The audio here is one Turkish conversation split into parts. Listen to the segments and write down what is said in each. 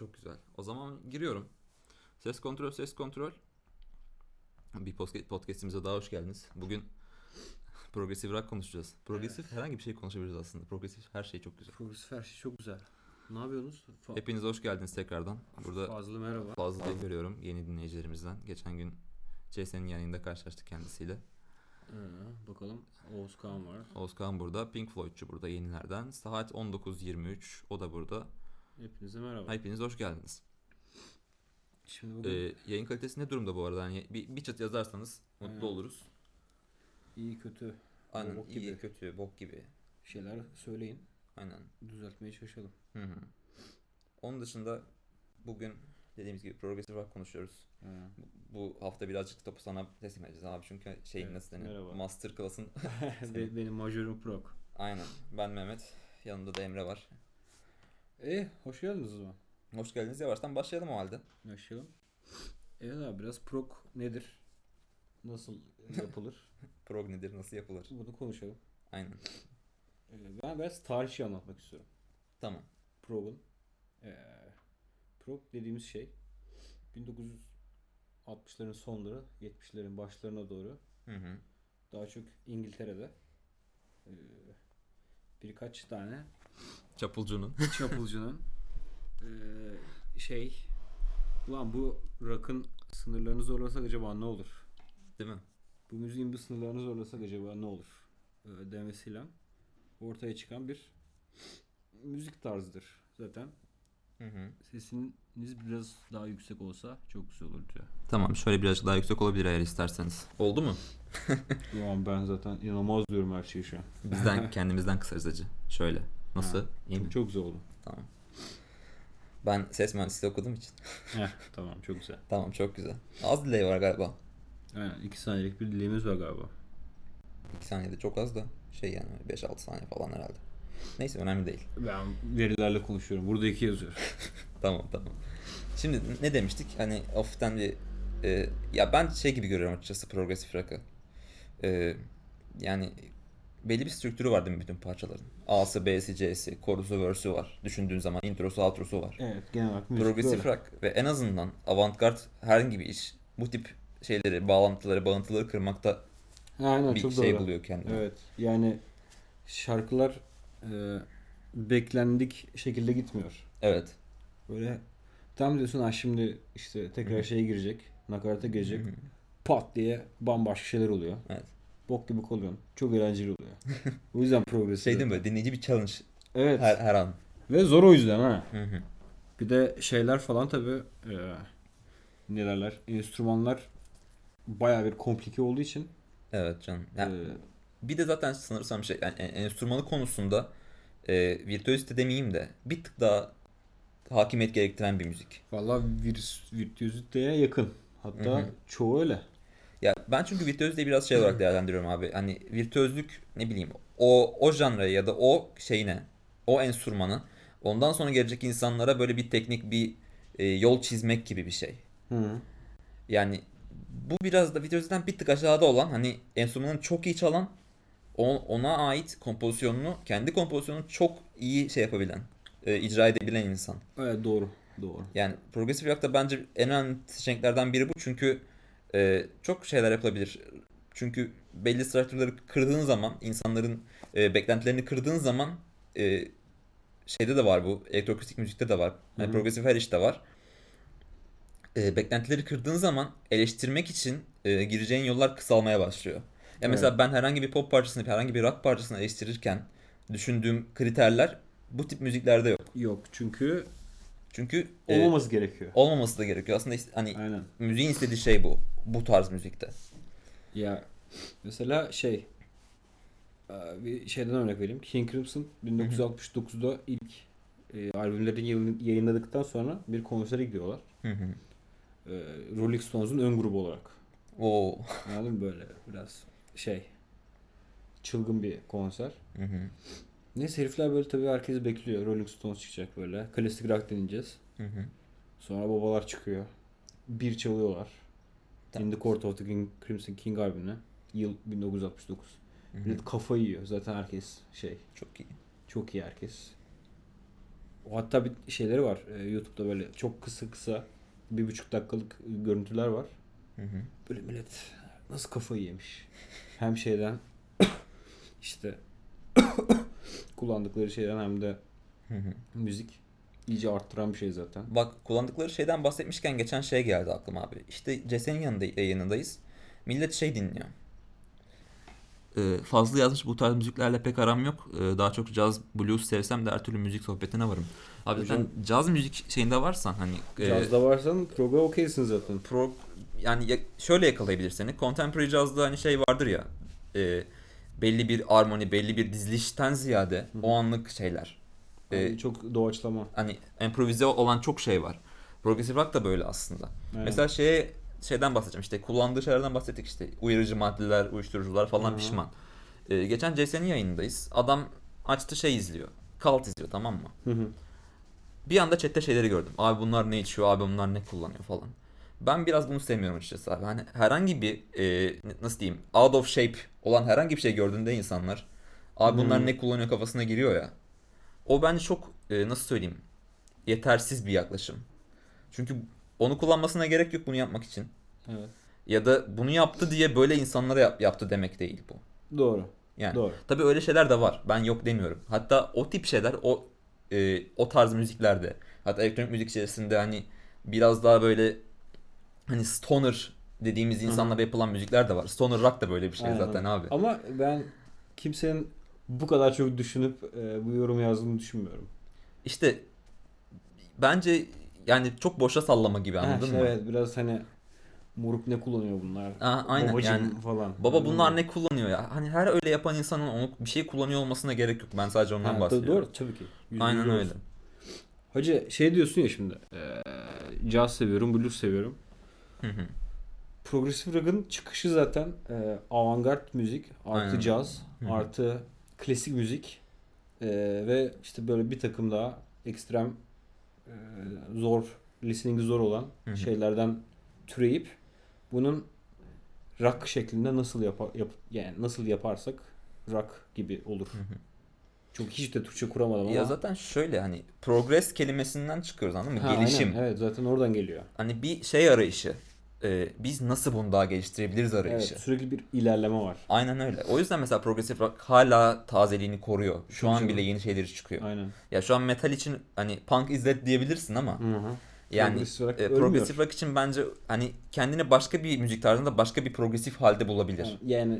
çok güzel. O zaman giriyorum. Ses kontrol, ses kontrol. Bir podcast, podcastimize daha hoş geldiniz. Bugün progresif rock konuşacağız. Progresif herhangi bir şey konuşabiliriz aslında. Progresif her şey çok güzel. Progresif her şey çok güzel. Ne yapıyorsunuz? Fa- Hepiniz hoş geldiniz tekrardan. Burada Fazla merhaba. değil görüyorum yeni dinleyicilerimizden. Geçen gün CS'nin yayınında karşılaştık kendisiyle. Ee, bakalım Oğuz Kağan var. Oğuzkan burada, Pink Floyd'cu burada yenilerden. Saat 19.23 o da burada. Hepinize merhaba. Hepiniz hoş geldiniz. Şimdi bugün Ee, yayın kalitesi ne durumda bu arada? Hani bir, bir çıt yazarsanız mutlu Aynen. oluruz. iyi kötü Aynen Bok iyi gibi. kötü bok gibi. şeyler söyleyin. Aynen. Düzeltmeye çalışalım. Hı hı. Onun dışında bugün dediğimiz gibi progresif rock konuşuyoruz. Ee, Bu hafta birazcık topu sana teslim edeceğiz abi çünkü şeyin Evet, nasıl denir? merhaba. Master class'ın Be- benim majörüm prog. aynen. Ben Mehmet. Yanımda da Emre var. E hoş geldiniz o zaman. Hoş geldiniz. Yavaştan başlayalım o halde. Başlayalım. Evet abi biraz prog nedir? Nasıl yapılır? Prog nedir? Nasıl yapılır? Bunu konuşalım. Aynen. Ee, ben biraz tarihçi anlatmak istiyorum. Tamam. Prog'un. Ee, prog dediğimiz şey 1960'ların sonları 70'lerin başlarına doğru Hı hı. daha çok İngiltere'de ee, birkaç tane Çapulcunun. çapulcunun ee, şey ulan bu rock'ın sınırlarını zorlasak acaba ne olur? Değil mi? Bu müziğin bu sınırlarını zorlasak acaba ne olur? Ee, demesiyle ortaya çıkan bir müzik tarzıdır zaten. Hı hı. Sesiniz biraz daha yüksek olsa çok güzel olur diyor. Tamam şöyle birazcık daha yüksek olabilir eğer isterseniz. Oldu mu? Ulan ben zaten inanılmaz diyorum her şeyi şu an. Bizden kendimizden kısarız acı. Şöyle. Nasıl? Ha. İyi mi? Çok, çok güzel oldu. Tamam. Ben ses mühendisliği okuduğum için. Heh, tamam çok güzel. Tamam çok güzel. Az delay var galiba. Aynen 2 saniyelik bir dileğimiz var galiba. 2 saniyede çok az da şey yani 5-6 saniye falan herhalde. Neyse önemli değil. Ben verilerle konuşuyorum. Burada 2 yazıyor. Tamam tamam. Şimdi ne demiştik? Hani hafiften bir e, ya ben şey gibi görüyorum açıkçası progresif rock'ı. E, yani belli bir strüktürü var değil mi bütün parçaların? A'sı, B'si, C'si, korusu, verse'ü var. Düşündüğün zaman introsu, outrosu var. evet genel olarak müzik Progresif böyle. rock ve en azından avantgard herhangi bir iş bu tip şeyleri, bağlantıları, bağıntıları kırmakta Aynen bir çok şey doğru. buluyor kendini. Evet yani şarkılar e, beklendik şekilde gitmiyor. Evet. Böyle tam diyorsun ha şimdi işte tekrar şeye girecek. Nakarata girecek. Hı hı. Pat diye bambaşka şeyler oluyor. Evet. Bok gibi kalıyorsun. Çok eğlenceli oluyor. o yüzden progresif. Şey değil mi dinleyici bir challenge Evet. her, her an. Ve zor o yüzden ha. Hı hı. Bir de şeyler falan tabii e, ne derler? Enstrümanlar baya bir komplike olduğu için Evet canım. Ya, e, Bir de zaten sanırsam şey yani en- enstrümanı konusunda e, virtüözite demeyeyim de bir tık daha hakimiyet gerektiren bir müzik. valla vir, virtüöziteye yakın. Hatta Hı hı. çoğu öyle. Ya ben çünkü virtüöziteyi biraz şey olarak değerlendiriyorum abi. Hani virtüözlük ne bileyim o o janraya ya da o şeyine o enstrümanı ondan sonra gelecek insanlara böyle bir teknik bir e, yol çizmek gibi bir şey. Hı. Yani bu biraz da virtüöziten bir tık aşağıda olan hani enstrümanını çok iyi çalan ona ait kompozisyonunu kendi kompozisyonunu çok iyi şey yapabilen e, icra edebilen insan. Evet doğru. Doğru. Yani progresif rock'ta bence en önemli seçeneklerden biri bu çünkü e, çok şeyler yapılabilir. Çünkü belli structure'ları kırdığın zaman insanların e, beklentilerini kırdığın zaman e, şeyde de var bu elektroakustik müzikte de var. Yani Hı hı. progresif her işte var. E, beklentileri kırdığın zaman eleştirmek için e, gireceğin yollar kısalmaya başlıyor. Ya Evet. mesela ben herhangi bir pop parçasını, herhangi bir rock parçasını eleştirirken düşündüğüm kriterler bu tip müziklerde yok. Yok çünkü Çünkü e, olmaması gerekiyor. olmaması da gerekiyor. Aslında ist- hani Aynen. müziğin istediği şey bu. Bu tarz müzikte. Ya mesela şey e, bir şeyden örnek vereyim. King Crimson 1969'da ilk e, albümlerini yayın- yayınladıktan sonra bir konsere gidiyorlar. Hı hı. E, Rolling Stones'un ön grubu olarak. Oo. Anladın mı böyle biraz şey çılgın bir konser. Hı hı. Neyse herifler böyle tabii herkes bekliyor. Rolling Stones çıkacak böyle. Klasik rock dinleyeceğiz. Hı hı. Sonra babalar çıkıyor. Bir çalıyorlar. In the Court of the King, Crimson King albümüne. Yıl 1969. Hı hı. Millet kafayı yiyor. Zaten herkes şey Çok iyi. çok iyi herkes. O hatta bir şeyleri var. e, YouTube'da böyle çok kısa kısa bir buçuk dakikalık görüntüler var. Hı hı. Böyle millet nasıl kafayı yemiş. Hem şeyden işte kullandıkları şeyden hem de müzik iyice arttıran bir şey zaten. Bak kullandıkları şeyden bahsetmişken geçen şey geldi aklıma abi. İşte CS'nin yanında yayınındayız. Millet şey dinliyor. Ee, fazla yazmış bu tarz müziklerle pek aram yok. Ee, daha çok caz, blues sevsem de her türlü müzik sohbetine varım. Abi Hocam- sen caz müzik şeyinde varsan hani e, Cazda varsan proga okeysin zaten. pro yani ya- şöyle yakalayabilir seni. Contemporary jazz'da hani şey vardır ya. e, belli bir armoni, belli bir dizilişten ziyade o anlık şeyler. Ee, Yani çok doğaçlama. hani improvize olan çok şey var. Progressive rock da böyle aslında. Aynen. Mesela şeye şeyden bahsedeceğim işte kullandığı şeylerden bahsettik işte uyarıcı maddeler, uyuşturucular falan Hı hı. pişman. Ee, geçen CS'nin yayındayız. Adam açtı şey izliyor. Kalt izliyor tamam mı? Hı hı. Bir anda chatte şeyleri gördüm. Abi bunlar ne içiyor, abi bunlar ne kullanıyor falan. Ben biraz bunu sevmiyorum açıkçası abi. Hani herhangi bir e, nasıl diyeyim out of shape olan herhangi bir şey gördüğünde insanlar abi bunlar Hmm. ne kullanıyor kafasına giriyor ya. O bence çok e, nasıl söyleyeyim yetersiz bir yaklaşım. Çünkü onu kullanmasına gerek yok bunu yapmak için. Evet. Ya da bunu yaptı diye böyle insanlara yap- yaptı demek değil bu. Doğru. Yani Doğru. tabii öyle şeyler de var. Ben yok demiyorum. Hatta o tip şeyler o e, o tarz müziklerde hatta elektronik müzik içerisinde hani biraz daha böyle hani stoner dediğimiz insanlara yapılan müzikler de var. Stoner rock da böyle bir şey Aynen. zaten abi. Ama ben kimsenin bu kadar çok düşünüp e, bu yorum yazdığını düşünmüyorum. İşte bence yani çok boşa sallama gibi Ha, anladın işte mı? Evet biraz hani moruk ne kullanıyor bunlar? Aa, aynen, Babacım yani falan. Baba Anladın bunlar mı? ne kullanıyor ya? Hani her öyle yapan insanın onu bir şey kullanıyor olmasına gerek yok. Ben sadece ondan Ha, bahsediyorum. Doğru tabii ki. Yüzde Aynen öyle. olsun. Şey diyorsun ya şimdi. E, caz seviyorum, blues seviyorum. Hı hı. Progressive rock'ın çıkışı zaten e, avantgard müzik, artı Aynen. caz, Hı hı. artı klasik müzik e, ve işte böyle bir takım daha ekstrem e, zor, listening'i zor olan Hı hı. şeylerden türeyip bunun rock şeklinde nasıl yapar yap, yani nasıl yaparsak rock gibi olur. Hı hı. Çok hiç de Türkçe kuramadım ama. Ya zaten şöyle hani progress kelimesinden çıkıyoruz anladın mı? Ha, Gelişim. aynen, evet zaten oradan geliyor. Hani bir şey arayışı. Ee, biz nasıl bunu daha geliştirebiliriz Evet, arayışı. sürekli bir ilerleme var. Aynen öyle. O yüzden mesela progressive rock hala tazeliğini koruyor. Şu Tabii an bile yeni şeyleri çıkıyor. Aynen. Ya şu an metal için hani punk dead diyebilirsin ama Hı hı. yani Progressive rock e, progressive rock için bence hani kendini başka bir müzik tarzında başka bir progresif halde bulabilir. Ha, Yani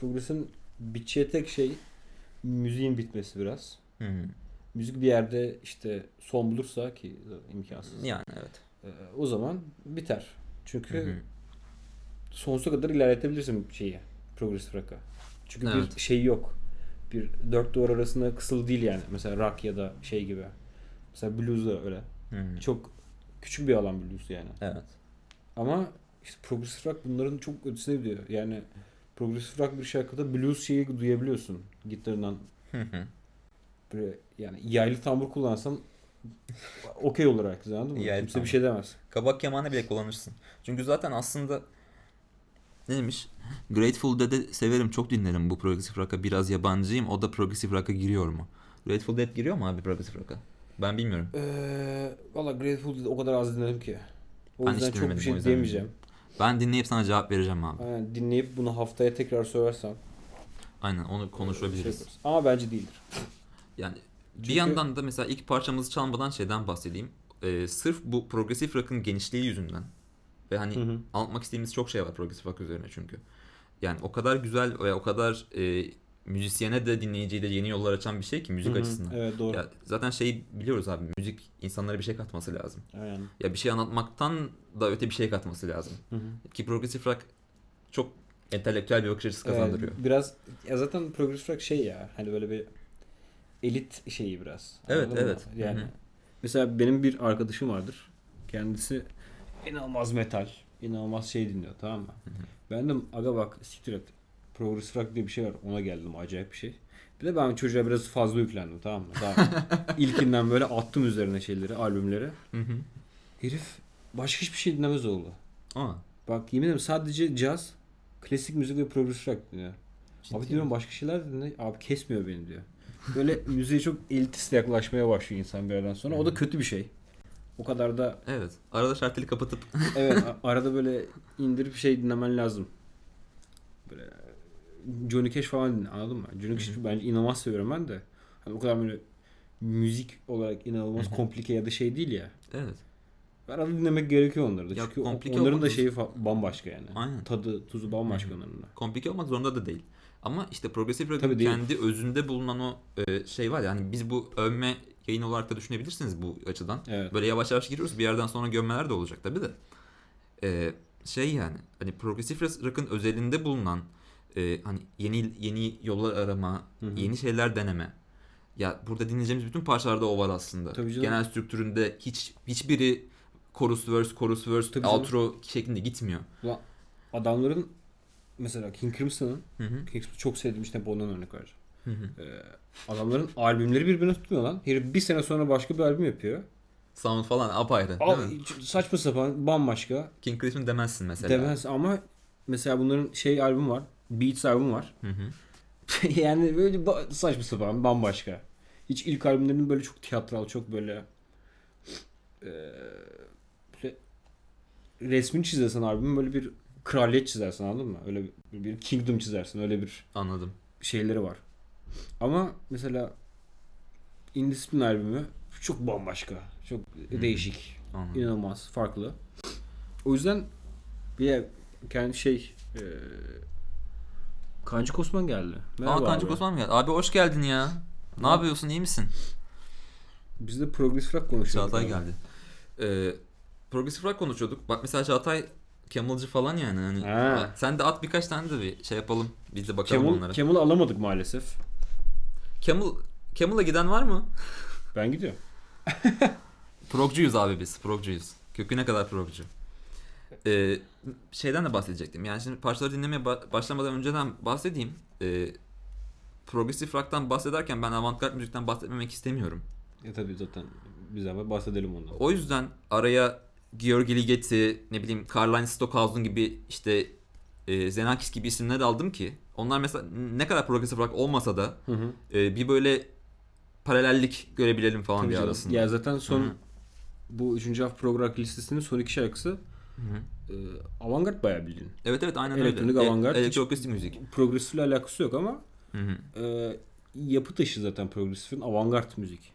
progresin biteceği tek şey müziğin bitmesi biraz. Hı hı. Müzik bir yerde işte son bulursa ki imkansız. Yani evet. Ee, o zaman biter. Çünkü Hı hı. sonsuza kadar ilerletebilirsin şeyi. Progressive rock'a. Çünkü Evet. bir şey yok. Bir dört duvar arasında kısılı değil yani. Mesela rock ya da şey gibi. Mesela blues da öyle. Hı hı. Çok küçük bir alan blues yani. Evet. Ama işte progressive rock bunların çok ötesine gidiyor. Yani progressive rock bir şarkıda blues şeyi duyabiliyorsun. Gitarından Hı hı. böyle yani yaylı tambur kullansan okey herkes anladın mı? Yaylı Kimse bir şey demez. Kabak kemanı bile kullanırsın. Çünkü zaten aslında ne demiş? Grateful Dead'i severim, çok dinlerim bu progressive rock'a. Biraz yabancıyım. O da progressive rock'a giriyor mu? Grateful Dead giriyor mu abi progressive rock'a? Ben bilmiyorum. Ee, Valla Grateful Dead o kadar az dinledim ki. O Ben yüzden çok bir şey diyemeyeceğim. Ben dinleyip sana cevap vereceğim abi. Aynen, dinleyip bunu haftaya tekrar söylersem Aynen onu şey konuşabiliriz. yaparız. Ama bence değildir. Yani bir yandan da mesela ilk parçamızı çalmadan şeyden bahsedeyim. Ee, sırf bu progressive rock'ın genişliği yüzünden ve hani Hı hı. anlatmak istediğimiz çok şey var progressive rock üzerine çünkü. Yani o kadar güzel ve o kadar e, müzisyene de dinleyiciye de yeni yollar açan bir şey ki müzik Hı hı. açısından. Evet doğru. Ya zaten şeyi biliyoruz abi müzik insanlara bir şey katması lazım. Aynen. Ya bir şey anlatmaktan da öte bir şey katması lazım. Hı hı. Ki progressive rock çok entelektüel bir bakış açısı kazandırıyor. Evet, biraz ya zaten progressive rock şey ya hani böyle bir elit şeyi biraz. Evet, Anladın mı? evet. Hı Yani hı. mesela benim bir arkadaşım vardır. Kendisi inanılmaz metal, inanılmaz şey dinliyor tamam mı? hı. Ben de aga bak siktir et. Progressive rock diye bir şey var. Ona geldim acayip bir şey. Bir de ben çocuğa biraz fazla yüklendim tamam mı? Daha ilkinden böyle attım üzerine şeyleri, albümleri. Hı hı. Herif başka hiçbir şey dinlemez oldu. Aa, Bak yemin ederim sadece caz, klasik müzik ve progressive rock dinliyor. ciddi Abi mi? diyorum başka şeyler de dinle. Abi kesmiyor beni diyor. Böyle müziğe çok elitist yaklaşmaya başlıyor insan bir yerden sonra. O da kötü bir şey. O kadar da Evet. Arada şarteli kapatıp evet a- arada böyle indirip şey dinlemen lazım. Böyle Johnny Cash falan dinle anladın mı? Johnny Cash'i bence inanılmaz seviyorum ben de. Hani o kadar böyle müzik olarak inanılmaz komplike ya da şey değil ya. evet. Arada dinlemek gerekiyor onları da. Ya Çünkü o- komplike onların da şeyi fa- bambaşka yani. Aynen. Tadı, tuzu bambaşka onların da. komplike olmak zorunda da değil. Ama işte progresif rock'ın Tabii değil. kendi özünde bulunan o e, şey var ya hani biz bu övme yayın olarak da düşünebilirsiniz bu açıdan. Evet. Böyle yavaş yavaş giriyoruz bir yerden sonra gömmeler de olacak tabii de. E, şey yani hani progresif rock'ın özelinde bulunan e, hani yeni yeni yollar arama, Hı hı. yeni şeyler deneme. Ya burada dinleyeceğimiz bütün parçalarda o var aslında. Tabii canım. Genel strüktüründe hiç hiçbiri chorus verse chorus verse Tabii canım. outro şeklinde gitmiyor. Ulan adamların mesela King Crimson'ın. King Crimson'ı çok sevdiğim işte ondan örnek vereceğim. Hı hı. Ee, adamların albümleri birbirine tutmuyor lan. Herif bir sene sonra başka bir albüm yapıyor. Sound falan apayrı. değil Al, mi? saçma sapan bambaşka. King Crimson demezsin mesela. Demez ama mesela bunların şey albüm var. Beats albüm var. Hı hı. yani böyle saçma sapan bambaşka. Hiç ilk albümlerinin böyle çok tiyatral çok böyle böyle resmini çizersen albümün böyle bir kraliyet çizersin anladın mı? Öyle bir, bir kingdom çizersin. Öyle bir Anladım. şeyleri var. Ama mesela Indiscipline albümü çok bambaşka. Çok değişik. Anladım. inanılmaz farklı. O yüzden bir kendi şey e, Kancı Osman geldi. Merhaba Aa Kancık abi. Osman mı geldi? Abi hoş geldin ya. Ne Ne- yapıyorsun? iyi misin? Biz de progresif rock konuşuyorduk. Çağatay abi. geldi. Ee, progresif rock konuşuyorduk. Bak mesela Çağatay Camel'cı falan yani. Hani, Ha. sen de at birkaç tane de bir şey yapalım. Biz de bakalım Camel, onlara. Camel alamadık maalesef. Camel, Camel'a giden var mı? Ben gidiyorum. Progcuyuz abi biz. Progcuyuz. Köküne kadar progcu. Ee, şeyden de bahsedecektim. Yani şimdi parçaları dinlemeye ba- başlamadan önceden bahsedeyim. Ee, progresif rock'tan bahsederken ben avantgard müzikten bahsetmemek istemiyorum. Ya tabii zaten biz ama bahsedelim ondan. O yüzden araya Georgi Ligeti, ne bileyim Carline Stockhausen gibi işte e, Xenakis gibi isimleri aldım ki onlar mesela ne kadar progresif rock olmasa da Hı hı. e, bir böyle paralellik görebilelim falan Tabii diye canım. arasında. Ya zaten son Hı hı. bu 3. hafta program listesinin son iki şarkısı Hı hı. e, avantgard bayağı bildiğin. Evet evet aynen Elektronik öyle. avantgard. E, elektroakustik müzik. Progresifle alakası yok ama Hı hı. e, yapı taşı zaten progresifin avantgard müzik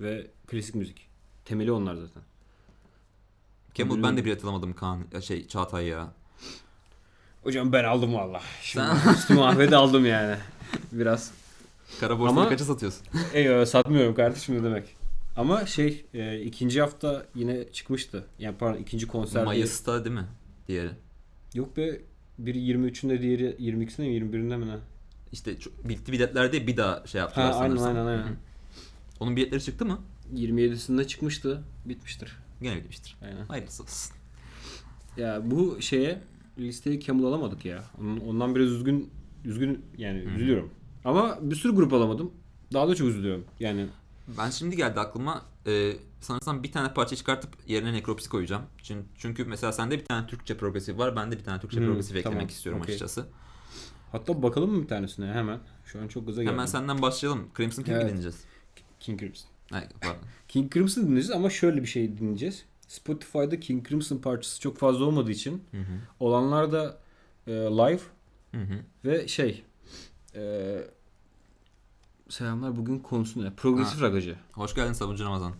ve klasik müzik. Temeli onlar zaten. Tabii ben de canım. bir hatırlamadım Kaan şey Çağatay ya. Hocam ben aldım valla. Şimdi Sen- üstüme Ahmet'i aldım yani. Biraz. Kara borsaları Ama- kaça satıyorsun? Eyvallah satmıyorum kardeşim ne demek. Ama şey e, ikinci hafta yine çıkmıştı. Yani pardon ikinci konser. Mayıs'ta değil mi? Diğeri. Yok be biri 23'ünde diğeri 22'sinde mi 21'inde mi ne? İşte çok, bitti biletlerde bir daha şey yaptılar Ha, aynen, sanırsam. aynen, aynen. Hı. Onun biletleri çıktı mı? 27'sinde çıkmıştı. Bitmiştir. Gene bitmiştir. Aynen. Hayırlısı olsun. Ya bu şeye listeye Camel alamadık ya. Onun- Ondan biraz üzgün üzgün yani üzülüyorum. Ama bir sürü grup alamadım. Daha da çok üzülüyorum. Yani Ben şimdi geldi aklıma e, sanırsam bir tane parça çıkartıp yerine nekropsi koyacağım. Çünkü, çünkü mesela sende bir tane Türkçe progresif var. Ben de bir tane Türkçe Hmm, progresif eklemek tamam, istiyorum okey. açıkçası. hatta bakalım mı bir tanesine hemen. Şu an çok gaza geldim. Hemen senden başlayalım. Crimson King Evet. dinleyeceğiz. King Crimson. Pardon. King Crimson dinleyeceğiz ama şöyle bir şey dinleyeceğiz. Spotify'da King Crimson parçası çok fazla olmadığı için Hı hı. olanlar da e, live Hı hı. ve şey e, selamlar bugün konusu ne? Progresif Ha. ragacı. Hoş geldin Sabuncu Ramazan.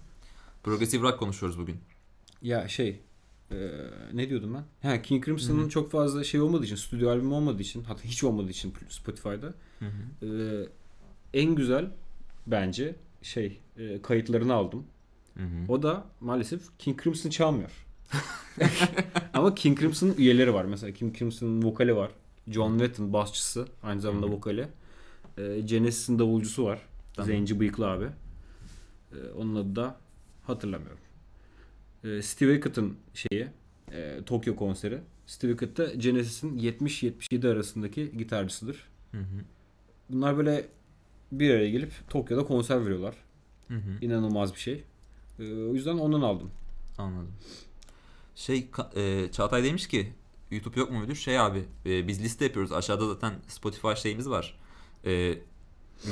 Progresif rock konuşuyoruz bugün. Ya şey e, ne diyordum ben? Ha King Crimson'ın çok fazla şey olmadığı için, stüdyo albümü olmadığı için, hatta hiç olmadığı için Spotify'da Hı hı. e, en güzel bence şey e, kayıtlarını aldım. Hı hı. O da maalesef King Crimson çalmıyor. Ama King Crimson'ın üyeleri var. Mesela King Crimson'ın vokali var. John Wetton basçısı. Aynı zamanda Hı hı. vokali. Ee, Genesis'in davulcusu var. Tamam. Zenci bıyıklı abi. Ee, onun adı da hatırlamıyorum. Ee, Steve Hackett'ın şeyi e, Tokyo konseri. Steve Hackett da Genesis'in 70-77 arasındaki gitarcısıdır. Hı hı. Bunlar böyle bir araya gelip Tokyo'da konser veriyorlar. Hı hı. İnanılmaz bir şey. Ee, o yüzden ondan aldım. Anladım. Şey e, Çağatay demiş ki YouTube yok mu müdür? Şey abi e, biz liste yapıyoruz. Aşağıda zaten Spotify şeyimiz var. E,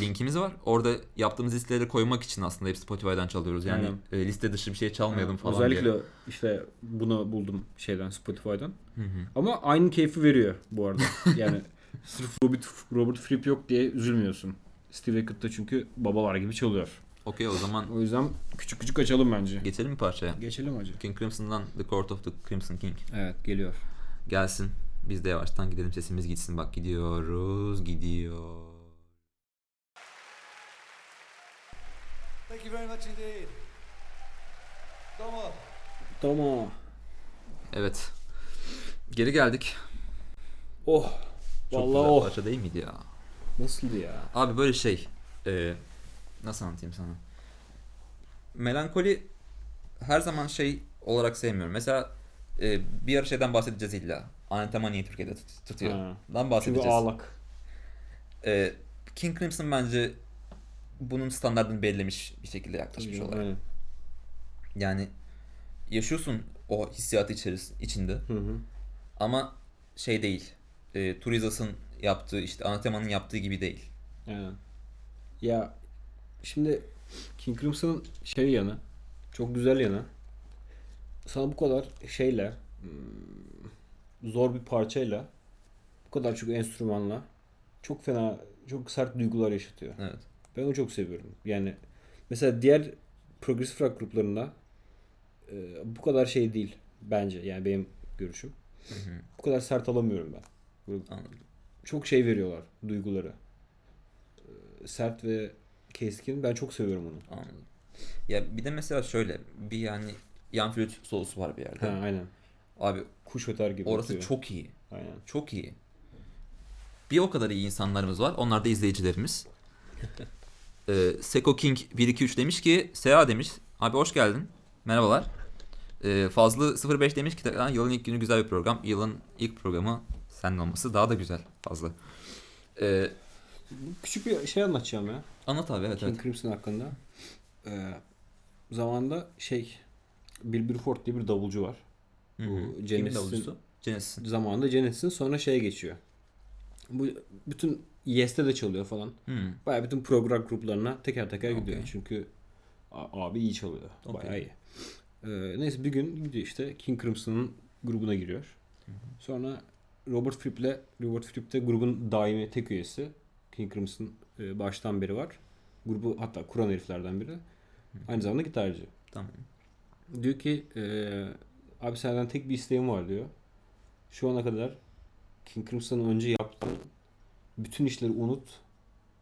linkimiz var. Orada yaptığımız listeleri koymak için aslında hep Spotify'dan çalıyoruz. Yani Aynen. e, liste dışı bir şey çalmayalım falan Özellikle diye. işte bunu buldum şeyden Spotify'dan. Hı hı. Ama aynı keyfi veriyor bu arada. Yani sırf Robert, Robert Fripp yok diye üzülmüyorsun. Steve Hackett'ta çünkü babalar gibi çalıyor. Okey o zaman O yüzden küçük küçük açalım bence. geçelim mi parçaya? Geçelim hacı. King Crimson'dan The Court of the Crimson King. Evet geliyor. Gelsin. Biz de yavaştan gidelim sesimiz gitsin. Bak gidiyoruz gidiyor. Thank you very much indeed. Domo. Tamam. Evet. Geri geldik. Oh. Çok Vallahi güzel oh. parça değil miydi ya? Nasıldı ya? Abi böyle şey. e, nasıl anlatayım sana? Melankoli her zaman şey olarak sevmiyorum. Mesela e, bir ara şeyden bahsedeceğiz illa. Anatema niye Türkiye'de tut- tutuyor? Ha. Dan Çünkü bahsedeceğiz. ağlak. E, King Crimson bence bunun standartını belirlemiş bir şekilde yaklaşmış Tabii, olarak. aynen. Yani yaşıyorsun o hissiyatı içeris içinde Hı hı. ama şey değil. E, Turizas'ın yaptığı işte Anatema'nın yaptığı gibi değil. Aynen. Ya şimdi King Crimson'ın şey yanı çok güzel yanı sana bu kadar şeyle hmm, zor bir parçayla bu kadar çok enstrümanla çok fena çok sert duygular yaşatıyor. Evet. Ben onu çok seviyorum. Yani mesela diğer progresif rock gruplarında e, bu kadar şey değil bence. Yani benim görüşüm. Hı hı. Bu kadar sert alamıyorum ben. Anladım. Çok şey veriyorlar duyguları. Ee, Sert ve keskin. Ben çok seviyorum onu. Anladım. Ya bir de mesela şöyle bir yani yan flüt solosu var bir yerde. Ha, aynen. Abi Kuş öter gibi. orası ötüyor. çok iyi. Aynen. Çok iyi. Bir o kadar iyi insanlarımız var. Onlar da izleyicilerimiz. ee, Seko King 123 demiş ki Seha demiş. Abi hoş geldin. Merhabalar. Ee, Fazlı 05 demiş ki "Lan yılın ilk günü güzel bir program. Yılın ilk programı senin olması daha da güzel Fazlı. Ee, Küçük bir şey anlatacağım ya. anlat abi evet King evet. Crimson hakkında. Ee, zamanında şey Bill Bruford diye bir davulcu var. Hı hı. bu Kimin Genesis'in- davulcusu? Genesis'in. Zamanında Genesis'in sonra şeye geçiyor. Bu bütün Yes'te de çalıyor falan. Hı. Baya bütün program gruplarına teker teker gidiyor. Çünkü a- abi iyi çalıyor. Okey. Bayağı iyi. Ee, neyse bir gün gidiyor işte King Crimson'ın grubuna giriyor. Sonra Robert Fripp'le Robert Fripp de grubun daimi tek üyesi. King Crimson e, baştan beri var. Grubu hatta kuran heriflerden biri. Aynı zamanda gitarcı. Tamam. Diyor ki e, abi senden tek bir isteğim var diyor. Şu ana kadar King Crimson'ın önce yaptığın bütün işleri unut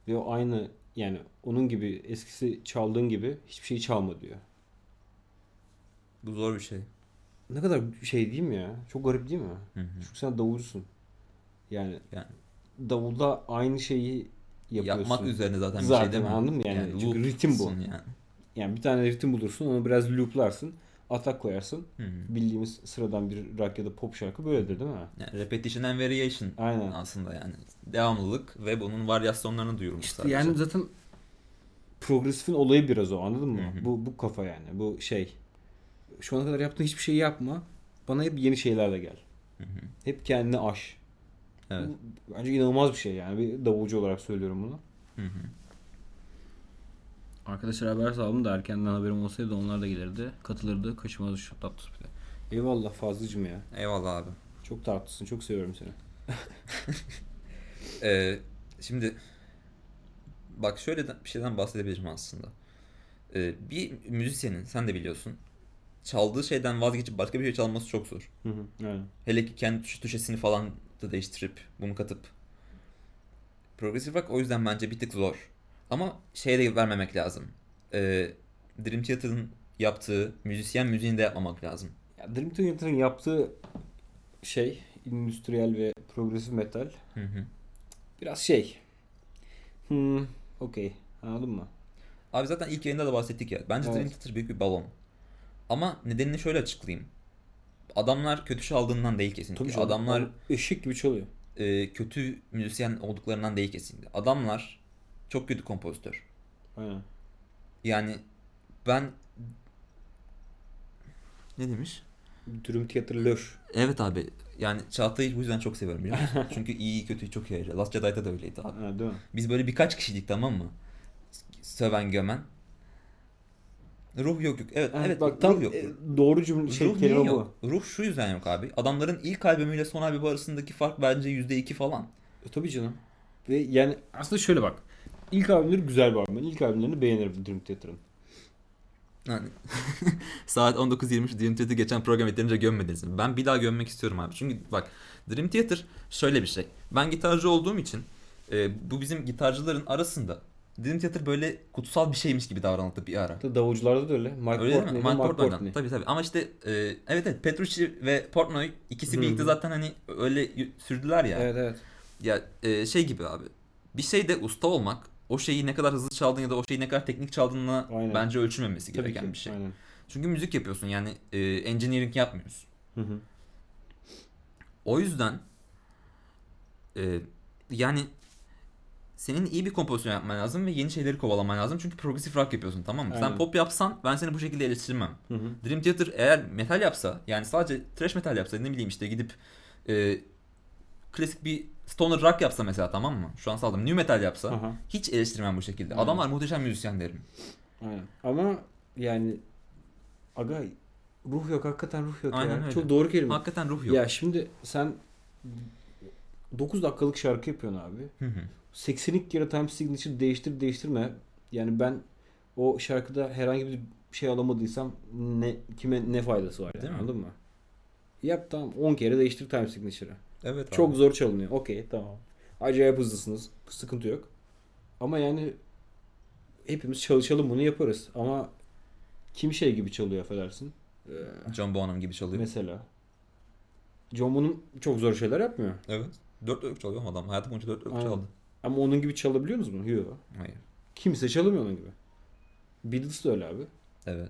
ve o aynı yani onun gibi eskisi çaldığın gibi hiçbir şeyi çalma diyor. Bu zor bir şey. Ne kadar şey değil mi ya? Çok garip değil mi? Hı hı. Çünkü sen davulcusun. Yani, Yani davulda aynı şeyi yapıyorsun. yapmak üzerine zaten, bir Zaten şey değil mi? anladın mı? Yani çünkü loopsun ritim bu. Yani. Yani bir tane ritim bulursun, onu biraz looplarsın, atak koyarsın. Hı hı. Bildiğimiz sıradan bir rock ya da pop şarkı böyledir değil mi? Yani repetition and variation Aynen. aslında yani. Devamlılık ve bunun varyasyonlarını duyurmuş İşte sadece. yani zaten progresifin olayı biraz o anladın mı? Hı hı. Bu bu kafa yani. Bu şey. Şu ana kadar yaptığın hiçbir şeyi yapma. Bana hep yeni şeylerle gel. Hı hı. Hep kendini aş. Evet. Bu bence inanılmaz bir şey yani. Bir davulcu olarak söylüyorum bunu. Hı hı. Arkadaşlar haber saldım da erkenden haberim olsaydı onlar da gelirdi. Katılırdı. Kaçırmazdı şu tatlısın bile. Eyvallah Fazlıcım ya. Eyvallah abi. Çok tatlısın. Çok seviyorum seni. Ee, şimdi bak şöyle bir şeyden bahsedebilirim aslında. Ee, bir müzisyenin sen de biliyorsun çaldığı şeyden vazgeçip başka bir şey çalması çok zor. Hı hı. Aynen. Hele ki kendi tuş tuşesini falan da değiştirip bunu katıp. Progressive rock o yüzden bence bir tık zor. Ama şeye de vermemek lazım. Ee, Dream Theater'ın yaptığı müzisyen müziğini de yapmamak lazım. Ya Dream Theater'ın yaptığı şey endüstriyel ve progresif metal Hı hı. biraz şey. Hmm, okey. Anladın mı? Abi zaten ilk yayında da bahsettik ya. Bence Evet. Dream Theater büyük bir balon. Ama nedenini şöyle açıklayayım. Adamlar kötü çaldığından değil kesinlikle. canım. Adamlar Adam eşek gibi çalıyor. e, kötü müzisyen olduklarından değil kesinlikle. Adamlar çok kötü kompozitör. Aynen. Yani ben ne demiş? Dream Theater löş. Evet abi. Yani Çağatay'ı bu yüzden çok seviyorum biliyor musun? Çünkü iyi kötüyü çok iyi ayırıyor. Last Jedi'da da öyleydi abi. Ha, değil mi? Biz böyle birkaç kişiydik tamam mı? Söven gömen. Ruh yok yok. Evet, Ha, evet bak tam ruh yok. e, doğru cümle şey ruh niye kelime bu. yok? Ruh şu yüzden yok abi. Adamların ilk albümüyle son albümü arasındaki fark bence %2 falan. E, tabii canım. Ve yani aslında şöyle bak. İlk albümleri güzel bir albüm. İlk albümlerini beğenirim Dream Theater'ın. Yani saat 19.23 Dream Theater geçen program yeterince gömmediniz. Ben bir daha gömmek istiyorum abi. Çünkü bak Dream Theater şöyle bir şey. Ben gitarcı olduğum için e, bu bizim gitarcıların arasında Dream Theater böyle kutsal bir şeymiş gibi davranıldı bir ara. Hatta davulcularda da öyle. Mike Öyle? Portnoy, Mike Mark Portnoy'dan. Portnoy. Tabii tabii. Ama işte e, evet evet Petrucci ve Portnoy ikisi Hı birlikte zaten hani öyle sürdüler ya. Evet evet. Ya e, şey gibi abi. Bir şeyde usta olmak o şeyi ne kadar hızlı çaldığın ya da o şeyi ne kadar teknik çaldığına Aynen. bence ölçülmemesi Tabii gereken ki. bir şey. Aynen. Çünkü müzik yapıyorsun yani e, engineering yapmıyorsun. Hı hı. O yüzden e, yani senin iyi bir kompozisyon yapman lazım ve yeni şeyleri kovalaman lazım. Çünkü progresif rock yapıyorsun tamam mı? Sen Aynen. pop yapsan ben seni bu şekilde eleştirmem. Hı hı. Dream Theater eğer metal yapsa yani sadece thrash metal yapsa ne bileyim işte gidip e, klasik bir stoner rock yapsa mesela tamam mı? Şu an saldım. New metal yapsa Aha. hiç eleştirmem bu şekilde. Aynen. Adamlar muhteşem müzisyen derim. Aynen. Ama yani aga ruh yok hakikaten ruh yok Aynen ya. öyle. Çok doğru kelime. Hakikaten ruh yok. Ya şimdi sen 9 dakikalık şarkı yapıyorsun abi. Hı hı. 80'lik kere time signature değiştir değiştirme. Yani ben o şarkıda herhangi bir şey alamadıysam ne kime ne faydası var yani, Değil mi? anladın mı? Yap tamam 10 kere değiştir time signature'ı. evet Çok abi. zor çalınıyor. Okey tamam. Acayip hızlısınız. Sıkıntı yok. Ama yani hepimiz çalışalım bunu yaparız. Ama kim şey gibi çalıyor affedersin. Ee, John Bonham gibi çalıyor. mesela. John Bonham çok zor şeyler yapmıyor. Evet. Dört dörtlük çalıyor adam. Hayatı boyunca dört dörtlük çaldı. Ama onun gibi çalabiliyor musunuz mu? Yok. Hayır. Kimse çalamıyor onun gibi. Beatles de öyle abi. Evet.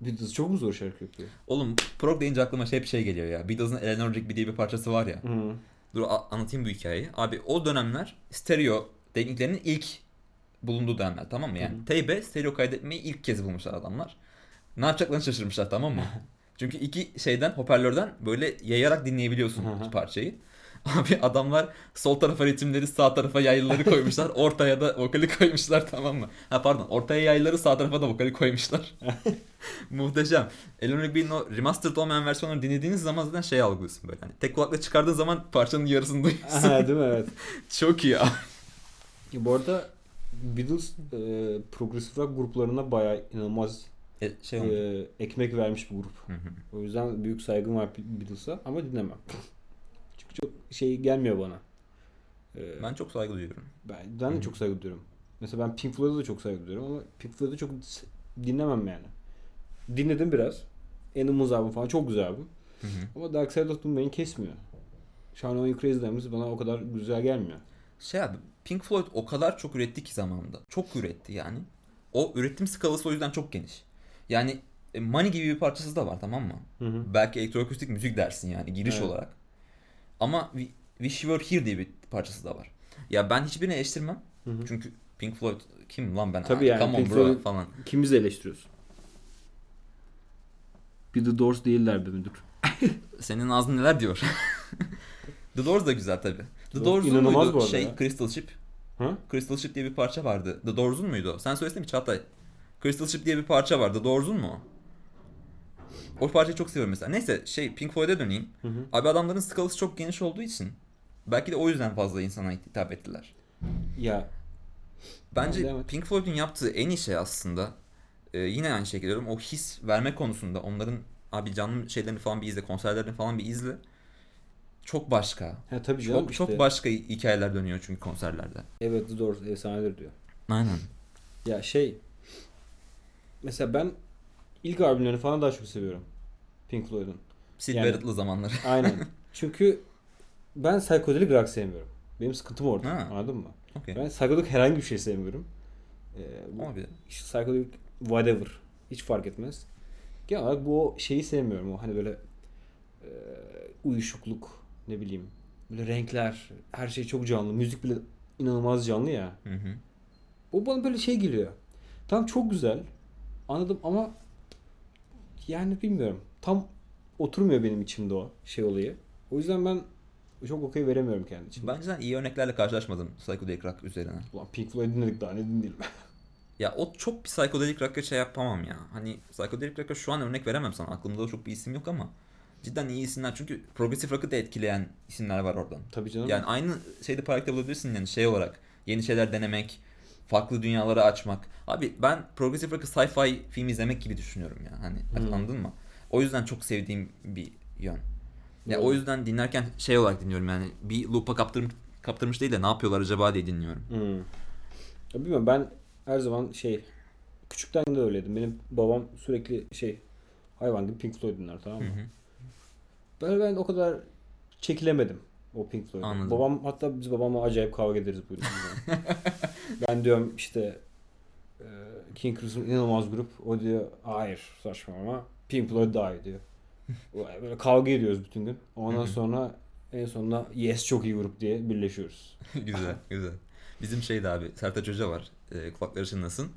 Beatles çok mu zor şarkı yapıyor? Oğlum prog deyince aklıma şey bir şey geliyor ya. Beatles'ın Eleanor Rigby diye bir parçası var ya. Hı. Dur anlatayım bu hikayeyi. Abi o dönemler stereo tekniklerinin ilk bulunduğu dönemler tamam mı? Yani teybe stereo kaydetmeyi ilk kez bulmuşlar adamlar. Ne yapacaklarını şaşırmışlar tamam mı? Çünkü iki şeyden hoparlörden böyle yayarak dinleyebiliyorsun parçayı. Abi adamlar sol tarafa ritimleri sağ tarafa yaylıları koymuşlar. ortaya da vokali koymuşlar tamam mı? Ha pardon ortaya yaylıları sağ tarafa da vokali koymuşlar. Muhteşem. Eleanor Rigby'nin o remastered olmayan versiyonunu dinlediğiniz zaman zaten şey algılıyorsun böyle. Hani tek kulakla çıkardığın zaman parçanın yarısını duyuyorsun. Değil mi? Evet. Çok iyi ya. Ya bu arada Beatles e, progresif rock gruplarına bayağı inanılmaz E, şey olmuş. e, ekmek vermiş bir grup. Hı hı. O yüzden büyük saygım var Beatles'a ama dinlemem. Çok şey gelmiyor bana. E, Ben çok saygı duyuyorum. ben, ben de çok saygı duyuyorum. Mesela ben Pink Floyd'a da çok saygı duyuyorum ama Pink Floyd'u çok dinlemem yani. Dinledim biraz. Animals albüm falan çok güzel albüm. Ama Dark Side of the Moon beni kesmiyor. Shine On You Crazy Diamonds bana o kadar güzel gelmiyor. Şey abi Pink Floyd o kadar çok üretti ki zamanında. Çok üretti yani. O üretim skalası o yüzden çok geniş. Yani e, Money gibi bir parçası da var tamam mı? Hı hı. Belki elektroakustik müzik dersin yani giriş Evet. olarak. Ama Wish You Were Here diye bir parçası da var. Ya ben hiçbirini eleştirmem. Hı hı. Çünkü Pink Floyd kim lan ben? Tabii yani Come on Pink bro Floyd- falan. Kimiz eleştiriyorsun? Bir The Doors değiller be müdür. Senin ağzın neler diyor? The Doors da güzel tabii. The Doors Doors'un muydu şey ya. Crystal Ship? Ha? Crystal Ship diye bir parça vardı. The Doors'un muydu? Sen söylesene mi Çağatay? Crystal Ship diye bir parça vardı. The Doors'un mu o? Parçayı çok seviyorum mesela. Neyse şey Pink Floyd'a döneyim. Hı hı. Abi adamların skalası çok geniş olduğu için belki de o yüzden fazla insana hitap ettiler. Ya Bence Devam et. Pink Floyd'un yaptığı en iyi şey aslında e, yine aynı şey diyorum. O his verme konusunda onların abi canlı şeylerini falan bir izle, konserlerini falan bir izle. Çok başka. ha tabii canım Çok işte. çok başka hikayeler dönüyor çünkü konserlerde. Evet Doors efsanedir diyor. Aynen. Ya şey mesela ben ilk albümlerini falan daha çok seviyorum. Pink Floyd'un. Sid Yani- Barrett'lı zamanları. Aynen. Çünkü ben psikodelik rock sevmiyorum. Benim sıkıntım orada. Ha. Anladın mı? Okey. Ben psikodelik herhangi bir şey sevmiyorum. Ee, bu- Abi işte psikodelik whatever. Hiç fark etmez. Genel olarak bu şeyi sevmiyorum. O hani böyle e, uyuşukluk ne bileyim. Böyle renkler. Her şey çok canlı. Müzik bile inanılmaz canlı ya. Hı hı. O bana böyle şey geliyor. Tam çok güzel. Anladım ama yani bilmiyorum. Tam oturmuyor benim içimde o şey olayı. O yüzden ben çok okey veremiyorum kendi için. Bence sen iyi örneklerle karşılaşmadın psychedelic rock üzerine. Ulan Pink Floyd dinledik daha ne dinleyelim. Ya o çok psychedelic rock'a şey yapamam ya. Hani psychedelic rock'a şu an örnek veremem sana. Aklımda da çok bir isim yok ama. Cidden iyi isimler çünkü progresif rock'ı da etkileyen isimler var oradan. Tabii canım. Yani aynı şeyde parkta bulabilirsin yani şey olarak. Yeni şeyler denemek, farklı dünyaları açmak. Abi ben progresif rock'ı sci-fi film izlemek gibi düşünüyorum ya. Hani Hmm. anladın mı? O yüzden çok sevdiğim bir yön. Ya Doğru. o yüzden dinlerken şey olarak dinliyorum yani bir loop'a kaptırmış, kaptırmış değil de ne yapıyorlar acaba diye dinliyorum. Hmm. Ya bilmiyorum ben her zaman şey küçükten de öyleydim. Benim babam sürekli şey hayvan gibi Pink Floyd dinler tamam mı? Hı hı. Ben, ben o kadar çekilemedim o Pink Floyd'a. Anladım. Babam hatta biz babamla acayip kavga ederiz bu yüzden. ben diyorum işte e, King Crimson inanılmaz grup. O diyor hayır saçmalama. Pink Floyd daha iyi diyor. Böyle kavga ediyoruz bütün gün. Ondan sonra en sonunda Yes çok iyi grup diye birleşiyoruz. güzel, güzel. Bizim şeyde abi Sertaç Hoca var. E, kulakları çınlasın.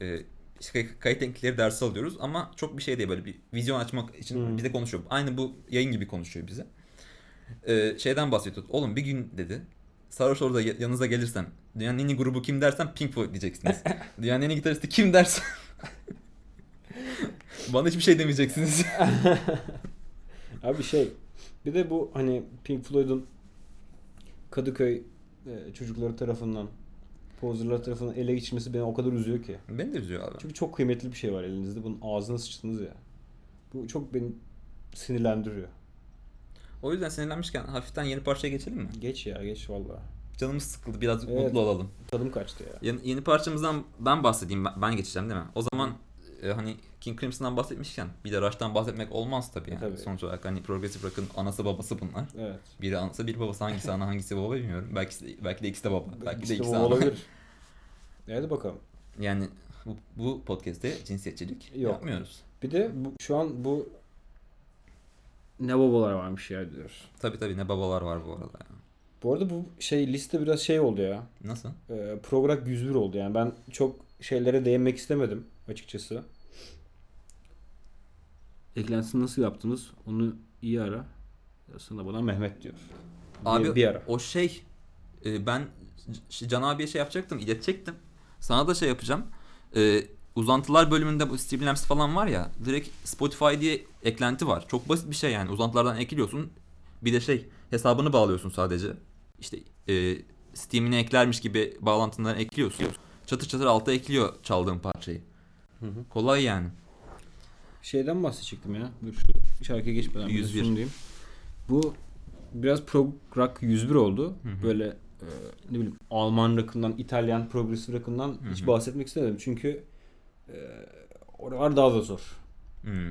E, işte kay- kayıt teknikleri dersi alıyoruz ama çok bir şey değil böyle bir vizyon açmak için Hmm. bize konuşuyor. Aynı bu yayın gibi konuşuyor bize. E, şeyden bahsediyor. Oğlum bir gün dedi sarhoş orada ya- yanınıza gelirsem dünyanın en iyi grubu kim dersem Pink Floyd diyeceksiniz. dünyanın en iyi gitaristi kim dersem bana hiçbir şey demeyeceksiniz. Abi şey bir de bu hani Pink Floyd'un Kadıköy e, çocukları tarafından pozerlar tarafından ele geçirmesi beni o kadar üzüyor ki. Beni de üzüyor abi. Çünkü çok kıymetli bir şey var elinizde. Bunun ağzına sıçtınız ya. Bu çok beni sinirlendiriyor. O yüzden sinirlenmişken hafiften yeni parçaya geçelim mi? Geç ya geç valla. Canımız sıkıldı biraz Evet. mutlu olalım. Tadım kaçtı ya. Yeni, yeni parçamızdan ben bahsedeyim. Ben, ben geçeceğim değil mi? O zaman e, hani King Crimson'dan bahsetmişken bir de Rush'tan bahsetmek olmaz tabii yani. Tabii. Sonuç olarak hani Progressive Rock'ın anası babası bunlar. Evet. Biri anası biri babası hangisi ana hangisi baba bilmiyorum. Belki de, belki de ikisi de baba. Belki de İşte ikisi bu ana. olabilir. Hadi bakalım. Yani bu, bu podcast'te cinsiyetçilik Yok. yapmıyoruz. Bir de bu, şu an bu ne babalar varmış ya diyor. Tabii tabii ne babalar var bu arada ya. Bu arada bu şey liste biraz şey oldu ya. Nasıl? e, Prograk 101 oldu yani ben çok şeylere değinmek istemedim açıkçası. Eklentisini nasıl yaptınız? Onu iyi ara. Sana bana Mehmet diyor. Bir- Abi bir ara. o şey e, ben Can abiye şey yapacaktım iletecektim. Sana da şey yapacağım. E, uzantılar bölümünde bu Streamlabs falan var ya direkt Spotify diye eklenti var. Çok basit bir şey yani uzantılardan ekliyorsun. Bir de şey hesabını bağlıyorsun sadece. İşte e, Steam'ine eklermiş gibi bağlantılarını ekliyorsun. Çatır çatır alta ekliyor çaldığın parçayı. Hı hı. Kolay yani. Şeyden bahsedecektim ya. Dur şu şarkıya geçmeden. bir 101. sunayım. Bu biraz prog rock 101 oldu. Hı hı. Böyle e, ne bileyim Alman rock'ından, İtalyan progressive rock'ından hiç bahsetmek istemedim. Çünkü e, oralar daha da zor. Hmm.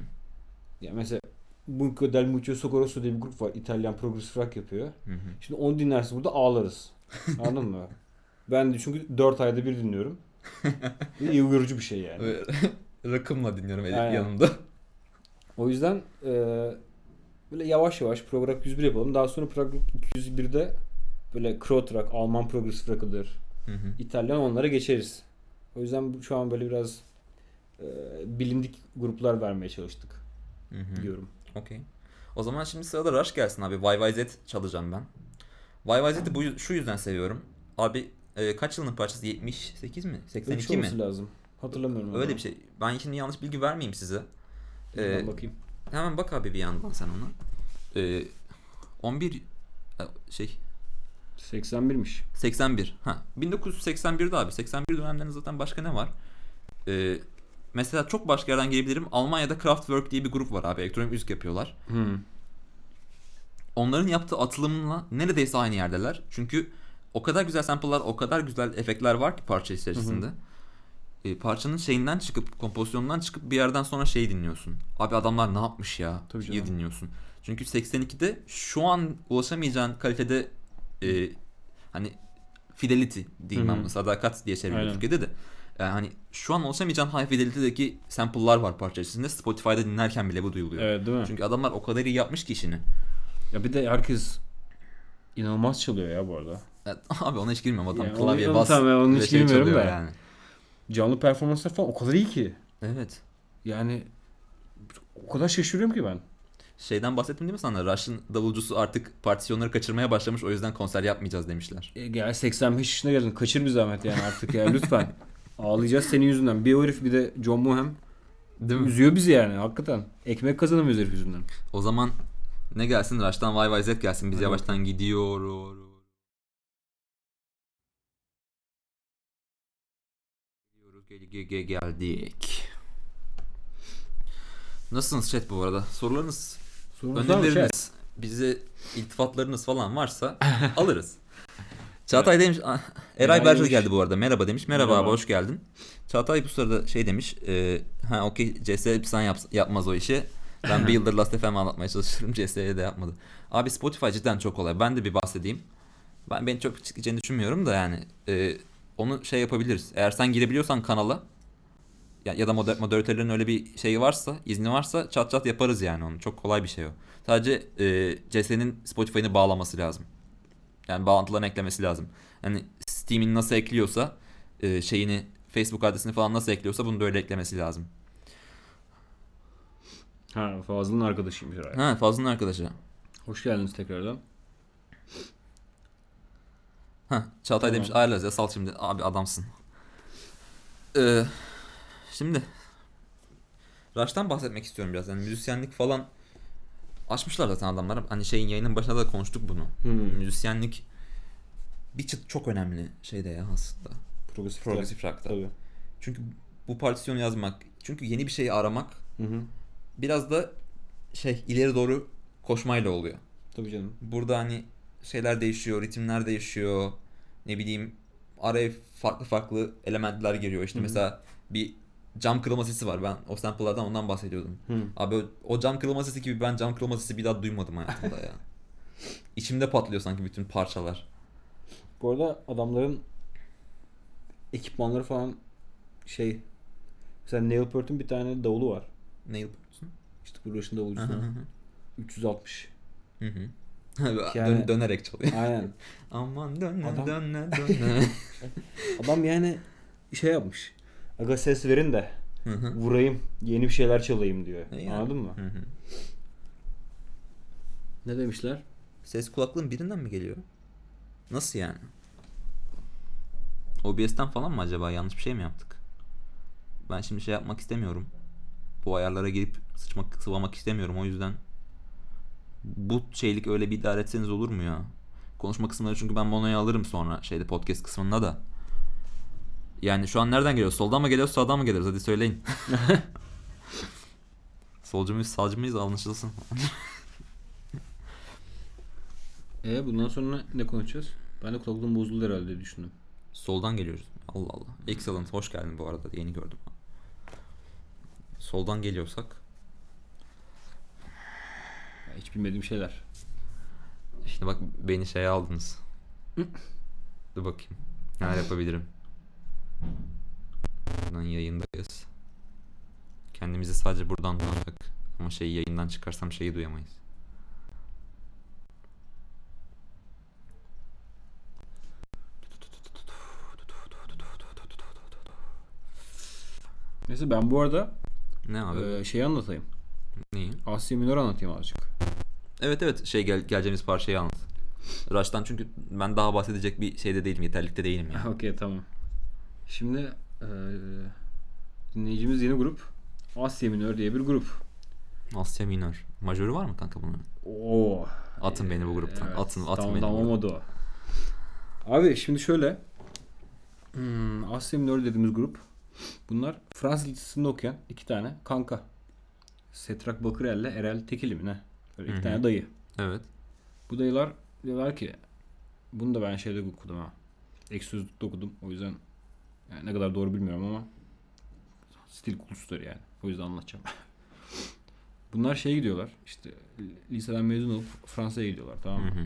Ya mesela Bunco del Muccio Soccorso diye bir grup var. İtalyan progressive rock yapıyor. Hı hı. Şimdi onu dinlersin burada ağlarız. Anladın mı? Ben de çünkü 4 ayda bir dinliyorum. İyi uyurucu bir şey yani. Rakımla dinliyorum el- Aynen. yanımda. O yüzden e, böyle yavaş yavaş Prog 101 yapalım. Daha sonra Prog 201'de böyle Krautrock, Alman progressive rock'ıdır. İtalyan onlara geçeriz. O yüzden şu an böyle biraz e, bilindik gruplar vermeye çalıştık Hı hı. diyorum. Okey. O zaman şimdi sırada Rush gelsin abi. YYZ çalacağım ben. YYZ'i bu şu yüzden seviyorum. Abi e, kaç yılının parçası? 78 mi? Öyle bir 82 şey mi? lazım. Hatırlamıyorum. Öyle bir şey. Ben şimdi yanlış bilgi vermeyeyim size. Ee, bakayım. hemen bak abi bir yandan sen ona. Ee, 11 e, şey 81'miş. 81. Ha 1981'de abi. 81 dönemlerinde zaten başka ne var? Ee, mesela çok başka yerden gelebilirim. Almanya'da Kraftwerk diye bir grup var abi. Elektronik müzik yapıyorlar. Hmm. onların yaptığı atılımla neredeyse aynı yerdeler. Çünkü o kadar güzel sample'lar, o kadar güzel efektler var ki parça içerisinde. E, parçanın şeyinden çıkıp, kompozisyonundan çıkıp bir yerden sonra şeyi dinliyorsun. Abi adamlar ne yapmış ya? Tabii canım. dinliyorsun. Çünkü 82'de şu an ulaşamayacağın kalitede e, hani fidelity diyeyim Hı ben hı. Sadakat diye çeviriyor. Türkiye'de de. Yani hani şu an ulaşamayacağın high fidelity'deki sample'lar var parça içerisinde. Spotify'da dinlerken bile bu duyuluyor. Evet değil mi? Çünkü adamlar o kadar iyi yapmış ki işini. Ya bir de herkes inanılmaz çalıyor ya bu arada. Evet, abi ona hiç girmiyorum adam Yani klavye onu- bas tamam, ben ve hiç şey girmiyorum da. yani. Canlı performanslar falan o kadar iyi ki. Evet. Yani o kadar şaşırıyorum ki ben. Şeyden bahsettim değil mi sana? Rush'ın davulcusu artık partisyonları kaçırmaya başlamış o yüzden konser yapmayacağız demişler. E, gel 85 yaşına geldin. Kaçır bir zahmet yani artık ya lütfen. Ağlayacağız senin yüzünden. Bir o herif bir de John Muhem. Değil mi? Üzüyor bizi yani hakikaten. Ekmek kazanamıyoruz herif yüzünden. O zaman ne gelsin? Rush'tan Vay Vay Z gelsin. Biz Hadi yavaştan gidiyoruz. Gidiyoruz. Gel- geldik. Nasılsınız chat bu arada? Sorularınız, Sorunuz önerileriniz, bize iltifatlarınız falan varsa alırız. Çağatay demiş, ah, Eray demiş. geldi bu arada. Merhaba demiş. Merhaba, Merhaba. abi hoş geldin. Çağatay bu sırada şey demiş. E, ha okey CS sen yap, yapmaz o işi. Ben bir yıldır Last FM anlatmaya çalışıyorum. CS'ye de yapmadı. Abi Spotify cidden çok kolay. Ben de bir bahsedeyim. Ben beni çok çıkacağını düşünmüyorum da yani. e, onu şey yapabiliriz. Eğer sen girebiliyorsan kanala ya, ya da moder- moderatörlerin öyle bir şeyi varsa, izni varsa çat çat yaparız yani onu. Çok kolay bir şey o. Sadece e, CS'nin Spotify'ını bağlaması lazım. Yani bağlantılarını eklemesi lazım. Yani Steam'in nasıl ekliyorsa e, şeyini Facebook adresini falan nasıl ekliyorsa bunu da öyle eklemesi lazım. Ha Fazıl'ın arkadaşıymış herhalde. Ha Fazlı'nın arkadaşı. Hoş geldiniz tekrardan. Ha Çağatay Tamam. demiş ayarlarız ya sal şimdi abi adamsın. Ee, şimdi Rush'tan bahsetmek istiyorum biraz. Yani müzisyenlik falan açmışlar zaten adamlar. Hani şeyin yayının başında da konuştuk bunu. Hmm. Müzisyenlik bir çıt çok önemli şeyde ya aslında. Progresif. Progresif rock'ta. Tabii. Çünkü bu partisyonu yazmak, çünkü yeni bir şeyi aramak Hı hı. biraz da şey ileri doğru koşmayla oluyor. Tabii canım. Burada hani şeyler değişiyor, ritimler değişiyor. Ne bileyim araya farklı farklı elementler giriyor. İşte Hı hı. mesela bir cam kırılma sesi var. Ben o sample'lardan ondan bahsediyordum. Hı. Abi o, o cam kırılma sesi gibi ben cam kırılma sesi bir daha duymadım hayatımda ya. İçimde patlıyor sanki bütün parçalar. Bu arada adamların ekipmanları falan şey mesela Neil Peart'ın bir tane davulu var. Neil Peartson. İşte bu Rush'ın Hı hı davulcusu. hı. 360. Hı hı. Yani- Dön- dönerek çalıyor. Aynen. Aman dönme Adam- dönme dönme. Adam yani şey yapmış. Aga ses verin de Hı hı. vurayım, yeni bir şeyler çalayım diyor. E yani. Anladın mı? Hı hı. Ne demişler? Ses kulaklığın birinden mi geliyor? Nasıl yani? OBS'ten falan mı acaba? Yanlış bir şey mi yaptık? Ben şimdi şey yapmak istemiyorum. Bu ayarlara girip sıçmak, sıvamak istemiyorum. O yüzden bu şeylik öyle bir idare etseniz olur mu ya? Konuşma kısımları çünkü ben monoya alırım sonra şeyde podcast kısmında da. Yani şu an nereden geliyoruz? Soldan mı geliyoruz, sağdan mı geliyoruz? Hadi söyleyin. Solcu muyuz, sağcı mıyız? Anlaşılsın. E bundan sonra ne konuşacağız? Ben de kulaklığım bozuldu herhalde diye düşündüm. Soldan geliyoruz. Allah Allah. Excellent. Hoş geldin bu arada. Yeni gördüm. Soldan geliyorsak. Ya hiç bilmediğim şeyler. Şimdi bak beni şeye aldınız. Dur bakayım. Neler yapabilirim. Buradan yayındayız. Kendimizi sadece buradan duyacak. Ama şeyi yayından çıkarsam şeyi duyamayız. Neyse ben bu arada Ne abi? e, şeyi anlatayım. Neyi? Asya Minor anlatayım azıcık. Evet evet şey gel, geleceğimiz parçayı anlat. Rush'tan çünkü ben daha bahsedecek bir şeyde değilim. Yeterlikte değilim yani. Okey tamam. Şimdi e, dinleyicimiz yeni grup. Asya Minor diye bir grup. Asya Minor. Majörü var mı kanka bunun? Oo. Atın beni bu gruptan. Atın- atın tamam, beni tamam olmadı o. Abi şimdi şöyle. Hmm, Asya Minor dediğimiz grup. Bunlar Fransız lisesinde okuyan iki tane kanka. Setrak Bakırel ile Erel Tekili mi ne? Böyle iki Hı hı. tane dayı. Evet. Bu dayılar diyorlar ki bunu da ben şeyde okudum ha. Ek sözlükte okudum. O yüzden yani ne kadar doğru bilmiyorum ama stil kursları yani. O yüzden anlatacağım. Bunlar şeye gidiyorlar. İşte liseden mezun olup Fransa'ya gidiyorlar tamam mı? Hı hı.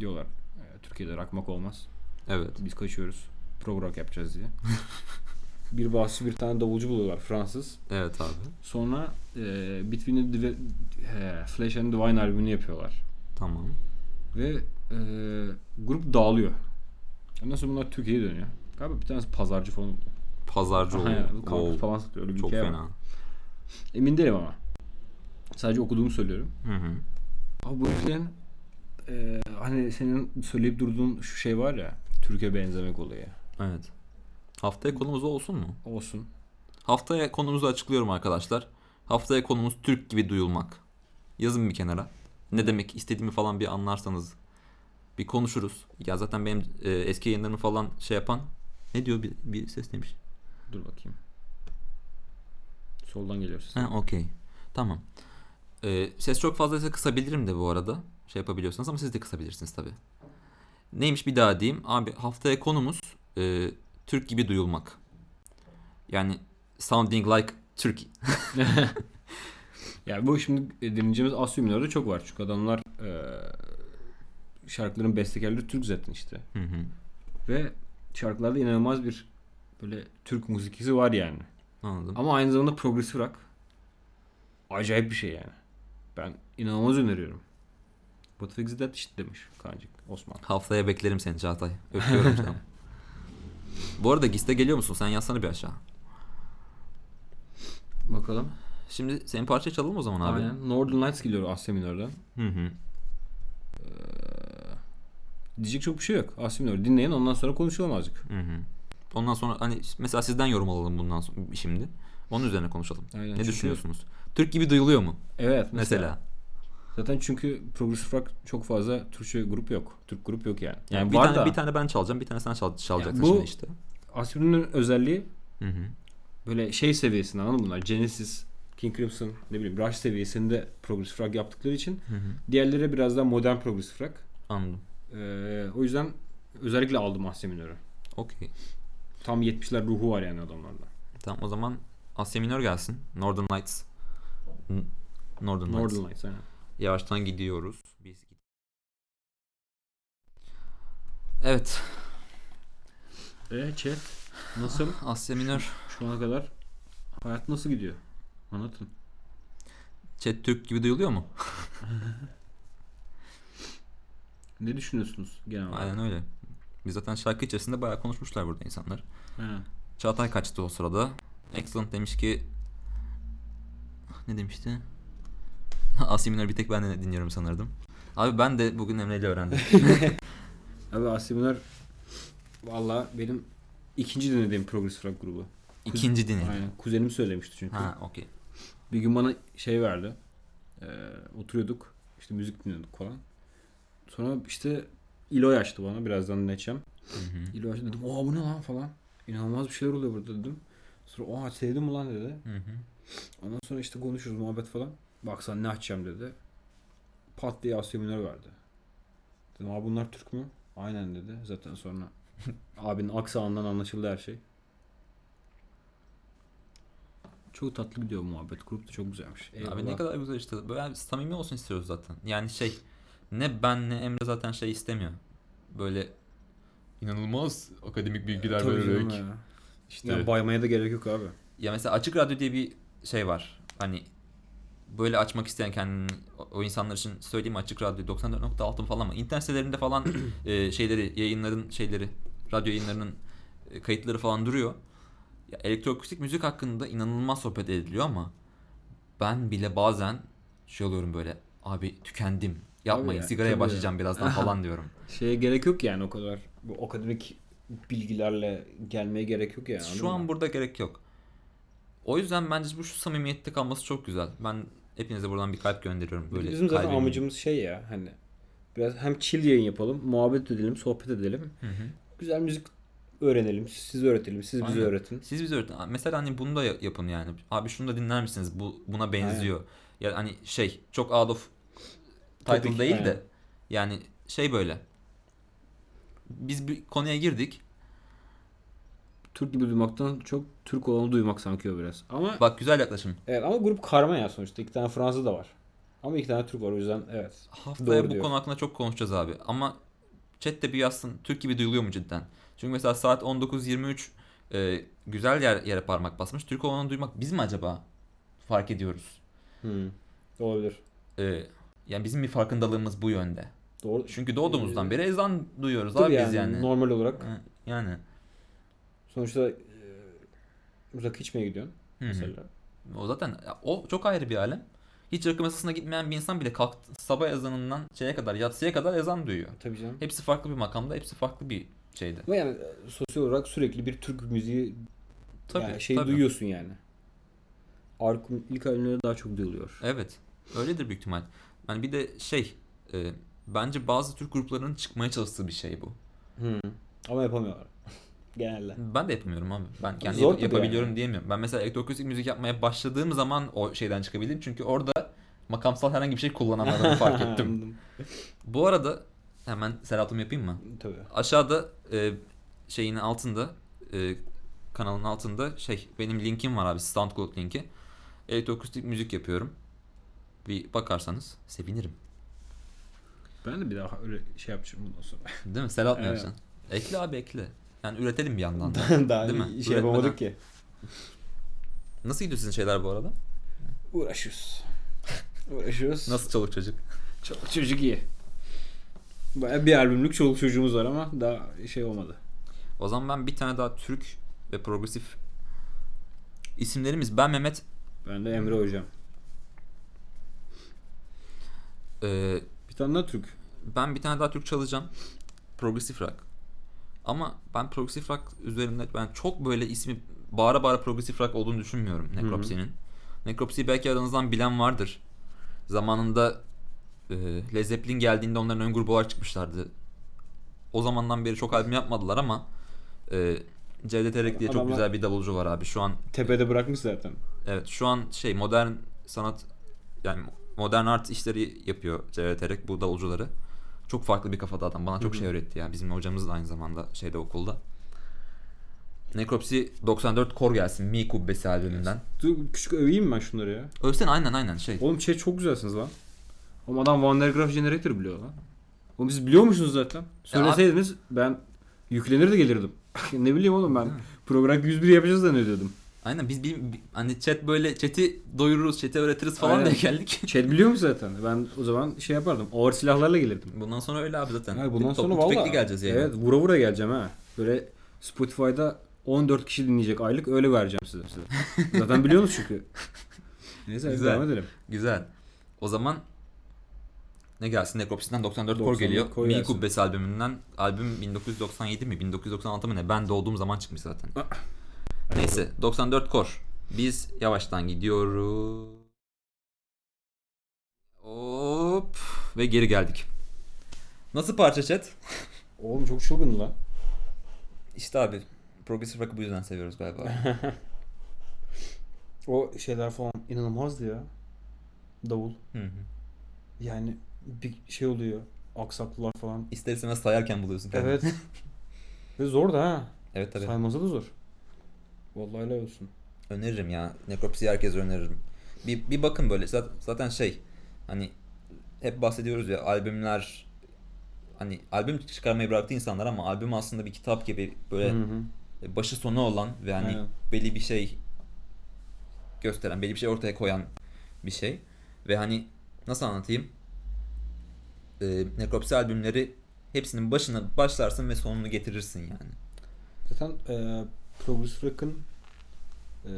Diyorlar "E, Türkiye'de rakmak olmaz. Evet. Biz kaçıyoruz. Prog rock yapacağız diye. bir basçı bir tane davulcu buluyorlar Fransız. Evet abi. Sonra e, Between the Divi- he, Flesh and Divine albümünü yapıyorlar. Tamam. Ve e, grup dağılıyor. Ondan sonra bunlar Türkiye'ye dönüyor. Galiba bir tanesi pazarcı falan. Pazarcı oluyor. kampüs Wow. falan satıyor. Öyle bir Çok hikaye var. fena. Emin değilim ama. Sadece okuduğumu söylüyorum. Hı hı. Abi bu ülkenin e, hani senin söyleyip durduğun şu şey var ya Türkiye benzemek olayı. Evet. Haftaya konumuz olsun mu? Olsun. Haftaya konumuzu açıklıyorum arkadaşlar. Haftaya konumuz Türk gibi duyulmak. Yazın bir kenara. Ne demek istediğimi falan bir anlarsanız bir konuşuruz. Ya zaten benim e, eski yayınlarımı falan şey yapan ne diyor bir, bir ses demiş. Dur bakayım. Soldan geliyor ses. Ha okey. Tamam. Ee, ses çok fazlaysa kısabilirim de bu arada. Şey yapabiliyorsanız ama siz de kısabilirsiniz tabi. Neymiş bir daha diyeyim. Abi haftaya konumuz e, Türk gibi duyulmak. Yani sounding like Turkey. Ya bu şimdi dinleyeceğimiz Asya minörde çok var. Çünkü adamlar e, şarkıların bestekarları Türk zaten işte. Hı hı. Ve şarkılarda inanılmaz bir böyle Türk musikisi var yani. Anladım. Ama aynı zamanda progresif rock. Acayip bir şey yani. Ben inanılmaz öneriyorum. What fix that işte demiş Kancık Osman. Haftaya beklerim seni Çağatay. Öpüyorum canım. Bu arada Giste geliyor musun? Sen yazsana bir aşağı. Bakalım. Şimdi senin parçayı çalalım o zaman abi. Aynen. Northern Lights geliyor Asya minörden. Hı hı. Diyecek çok bir şey yok. Asya minör dinleyin ondan sonra konuşalım azıcık. Hı hı. Ondan sonra hani mesela sizden yorum alalım bundan sonra şimdi. Onun üzerine konuşalım. Aynen, ne çünkü- düşünüyorsunuz? Türk gibi duyuluyor mu? Evet mesela. Mesela. Zaten çünkü progresif rock çok fazla Türkçe grup yok. Türk grup yok yani. Yani, Yani bir var tane da bir tane ben çalacağım, bir tane sen çal, çalacaksın bu- şimdi işte. Asya minörün özelliği Hı hı. böyle şey seviyesinde anladın bunlar? Genesis, King Crimson, ne bileyim Rush seviyesinde progresif rock yaptıkları için Hı hı. diğerleri biraz daha modern progresif rock. Anladım. Ee, o yüzden özellikle aldım Asya minörü. Okey. Tam 70'ler ruhu var yani adamlarda. Tamam o zaman Asya Minör gelsin. Northern Lights. N- Northern, Lights. Northern Lights aynen. Yavaştan gidiyoruz. Biz Evet. E chat nasıl? Asya Minör. Şu ana kadar hayat nasıl gidiyor? Anlatın. Chat Türk gibi duyuluyor mu? Ne düşünüyorsunuz genel olarak? Aynen öyle. Biz zaten şarkı içerisinde bayağı konuşmuşlar burada insanlar. Aynen. Çağatay kaçtı o sırada. Excellent demiş ki ne demişti? Minör bir tek ben de dinliyorum sanırdım. Abi ben de bugün Emre ile öğrendim. Abi Minör valla benim ikinci dinlediğim progresif rock grubu. İkinci dinledim. Aynen. Kuzenim söylemişti çünkü. Ha okey. Bir gün bana şey verdi. Ee, oturuyorduk. işte müzik dinliyorduk falan. Sonra işte İloy açtı bana. Birazdan hı. İloy açtı dedim. Aa bu ne lan falan. İnanılmaz bir şeyler oluyor burada dedim. Sonra aa sevdim mi lan dedi. Hı hı. Ondan sonra işte konuşuruz muhabbet falan. Baksan ne açacağım dedi. Pat diye Asya Minör verdi. Dedim abi bunlar Türk mü? Aynen dedi. Zaten sonra abinin aksanından anlaşıldı her şey. Çok tatlı gidiyor muhabbet. Grup da çok güzelmiş. Abi Eyvallah. ne kadar güzel işte. Böyle samimi olsun istiyoruz zaten. Yani şey ne ben ne Emre zaten şey istemiyor. Böyle inanılmaz akademik bilgiler Tabii vererek. ya. İşte Ya baymaya da gerek yok abi. ya mesela açık radyo diye bir şey var. Hani böyle açmak isteyen kendini o- insanlar için söyleyeyim açık radyo 94.6 falan mı? İnternet sitelerinde falan e, şeyleri yayınların şeyleri radyo yayınlarının e, kayıtları falan duruyor. Ya, elektroakustik müzik hakkında inanılmaz sohbet ediliyor ama ben bile bazen şey oluyorum böyle abi tükendim. Yapmayın ya, sigaraya tabii. başlayacağım birazdan falan diyorum. Şeye gerek yok yani o kadar. Bu akademik bilgilerle gelmeye gerek yok yani. Şu an mı? burada gerek yok. O yüzden bence bu şu samimiyette kalması çok güzel. Ben hepinize buradan bir kalp gönderiyorum. Böyle Bizim zaten kalbimin- amacımız şey ya hani biraz hem chill yayın yapalım, muhabbet edelim, sohbet edelim. Hı hı. Güzel müzik öğrenelim, siz öğretelim, siz bize Aynen. öğretin. Siz bize öğretin. Mesela hani bunu da ya- yapın yani. Abi şunu da dinler misiniz? Bu buna benziyor. Ya hani şey çok out of title Topik, değil aynen. de yani şey böyle. Biz bir konuya girdik. Türk gibi duymaktan çok Türk olanı duymak sanki biraz. Ama Bak güzel yaklaşım. evet ama grup karma ya sonuçta. İki tane Fransız da var. Ama iki tane Türk var o yüzden evet. Haftaya Doğru bu diyor. konu hakkında çok konuşacağız abi. Ama chatte bir yazsın. Türk gibi duyuluyor mu cidden? Çünkü mesela saat 19.23 e, güzel yer, yere parmak basmış. Türk olanı duymak biz mi acaba fark ediyoruz? Hmm. Olabilir. E, yani bizim bir farkındalığımız bu yönde. Doğru. Çünkü doğduğumuzdan beri ezan duyuyoruz abi yani, biz yani. normal olarak. Ha, Yani. Sonuçta e, rakı içmeye gidiyorsun Hı hı. mesela. O zaten o çok ayrı bir alem. hiç rakı masasına gitmeyen bir insan bile kalktı sabah ezanından şeye kadar yatsıya kadar ezan duyuyor. Tabii canım. Hepsi farklı bir makamda, hepsi farklı bir şeyde. Ama yani e, sosyal olarak sürekli bir Türk müziği Tabii, yani şey tabii. duyuyorsun yani. Arkun ilk albümleri daha çok duyuluyor. Evet. Öyledir büyük ihtimal. Yani bir de şey e, bence bazı Türk gruplarının çıkmaya çalıştığı bir şey bu. Hı. Ama yapamıyorlar. Genelde. Ben de yapamıyorum abi. Ben kendi yap- yapabiliyorum yani. diyemiyorum. Ben mesela elektroakustik müzik yapmaya başladığım zaman o şeyden çıkabildim. Çünkü orada makamsal herhangi bir şey kullanamadığımı fark ettim. Bu arada hemen selatımı yapayım mı? Tabii. Aşağıda e, şeyin altında e, kanalın altında şey benim linkim var abi SoundCloud linki. Elektroakustik müzik yapıyorum. Bir bakarsanız sevinirim. Ben de bir daha öyle şey yapacağım bundan sonra. Değil mi? Selat mı Evet. Ekle abi ekle. Yani üretelim bir yandan da. daha Değil mi? şey Üretmeden. yapamadık ki. Nasıl gidiyor sizin şeyler bu arada? Uğraşıyoruz. Uğraşıyoruz. Nasıl çoluk çocuk? Çoluk çocuk iyi. Baya bir albümlük çoluk çocuğumuz var ama daha şey olmadı. O zaman ben bir tane daha Türk ve progresif isimlerimiz. Ben Mehmet. Ben de Emre hocam. E, Bir tane daha Türk. ben bir tane daha Türk çalacağım. Progresif rock. Ama ben progresif rock üzerinde ben çok böyle ismi bağıra bağıra progresif rock olduğunu düşünmüyorum Necropsy'nin. Necropsy'yi belki aranızdan bilen vardır. Zamanında e, Led Zeppelin geldiğinde onların ön grubu olarak çıkmışlardı. O zamandan beri çok albüm yapmadılar ama e, Cevdet Erek diye çok güzel bir davulcu var abi. Şu an Tepede bırakmış zaten. Evet şu an şey modern sanat yani modern art işleri yapıyor Erek bu davulcuları. Çok farklı bir kafada adam. Bana çok şey öğretti ya. Bizim hocamız da aynı zamanda şeyde okulda. Necropsy 94 Kor gelsin. Mi Kubbesi albümünden. Dur küçük öveyim ben şunları ya. Ölsen aynen aynen şey. Oğlum şey çok güzelsiniz lan. Oğlum adam Van der Graaf Generator biliyor lan. Oğlum siz biliyormuşsunuz zaten. Söyleseydiniz ben yüklenir de gelirdim. ne bileyim oğlum ben program 101 yapacağız zannediyordum. Aynen biz bir, bir- hani chat böyle chat'i doyururuz, chat'i öğretiriz falan Aynen. diye geldik. Chat biliyor mu zaten? Ben o zaman şey yapardım. Ağır silahlarla gelirdim. Bundan sonra öyle abi zaten. Ha, bundan Bir sonra toplu tüfekli valla. geleceğiz yani. Evet vura vura geleceğim ha. Böyle Spotify'da 14 kişi dinleyecek aylık öyle vereceğim size. size. Zaten biliyorsunuz çünkü. Neyse Güzel. devam edelim. Güzel. O zaman ne gelsin? Necropsy'den 94 Core 94 geliyor. Core Mi gelsin. Kubbesi albümünden. Albüm 1997 mi? 1996 mı ne? Ben doğduğum zaman çıkmış zaten. Neyse 94 Core. Biz yavaştan gidiyoruz. Hop ve geri geldik. Nasıl parça chat? Oğlum çok çılgın lan. İşte abi progresif rock'ı bu yüzden seviyoruz galiba. O şeyler falan inanılmazdı ya. Davul. Hı hı. Yani bir şey oluyor. Aksaklılar falan. İster istemez sayarken buluyorsun kendini. Evet. Ve zor da ha. Evet tabii. Sayması da zor. Vallahi helal olsun. Öneririm ya. Necropsy'yi herkese öneririm. Bir, bir bakın böyle. Zaten, şey hani hep bahsediyoruz ya albümler hani albüm çıkarmayı bıraktı insanlar ama albüm aslında bir kitap gibi böyle Hı hı. başı sonu olan ve hani Aynen. belli bir şey gösteren, belli bir şey ortaya koyan bir şey. Ve hani nasıl anlatayım? Ee, Necropsy albümleri hepsinin başına başlarsın ve sonunu getirirsin yani. Zaten e, Progressive Rock'ın e,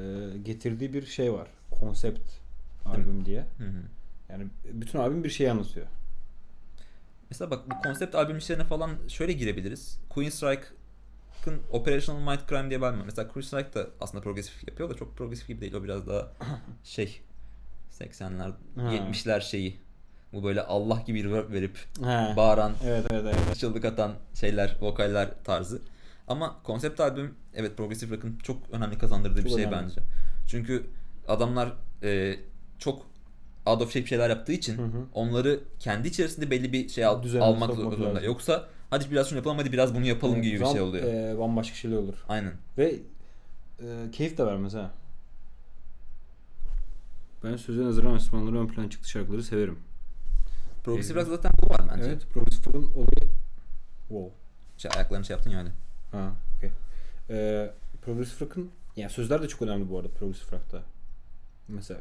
getirdiği bir şey var. Konsept albüm diye. Hı hı. Yani bütün albüm bir şey anlatıyor. Mesela bak bu konsept albüm işlerine falan şöyle girebiliriz. Queenstrike'ın Operational Might Crime diye bir var. Mesela Queenstrike da aslında progresif yapıyor da çok progresif gibi değil. O biraz daha şey 80'ler Ha. 70'ler şeyi. Bu böyle Allah gibi reverb verip He. bağıran, Evet evet evet. çığlık atan şeyler, vokaller tarzı. Ama konsept albüm evet progresif rock'ın çok önemli kazandırdığı bir Çok şey önemli. bence. Çünkü adamlar e, çok out of shape şeyler yaptığı için Hı hı. onları kendi içerisinde belli bir şey al- almak zorunda. lazım. Yoksa hadi biraz şunu yapalım hadi biraz bunu yapalım Evet, gibi bir zam- şey oluyor. e, bambaşka şeyler olur. Aynen. Ve e, keyif de vermez ha. Ben söze nazaran enstrümanları ön plana çıktı şarkıları severim. Progresif rock zaten bu var bence. Evet, Progressive Rock'ın olayı... Wow. Şey, ayaklarını şey yaptın ya öyle. Ha, okey. Ee, Progressive Rock'ın... Yani sözler de çok önemli bu arada Progressive Rock'ta. Mesela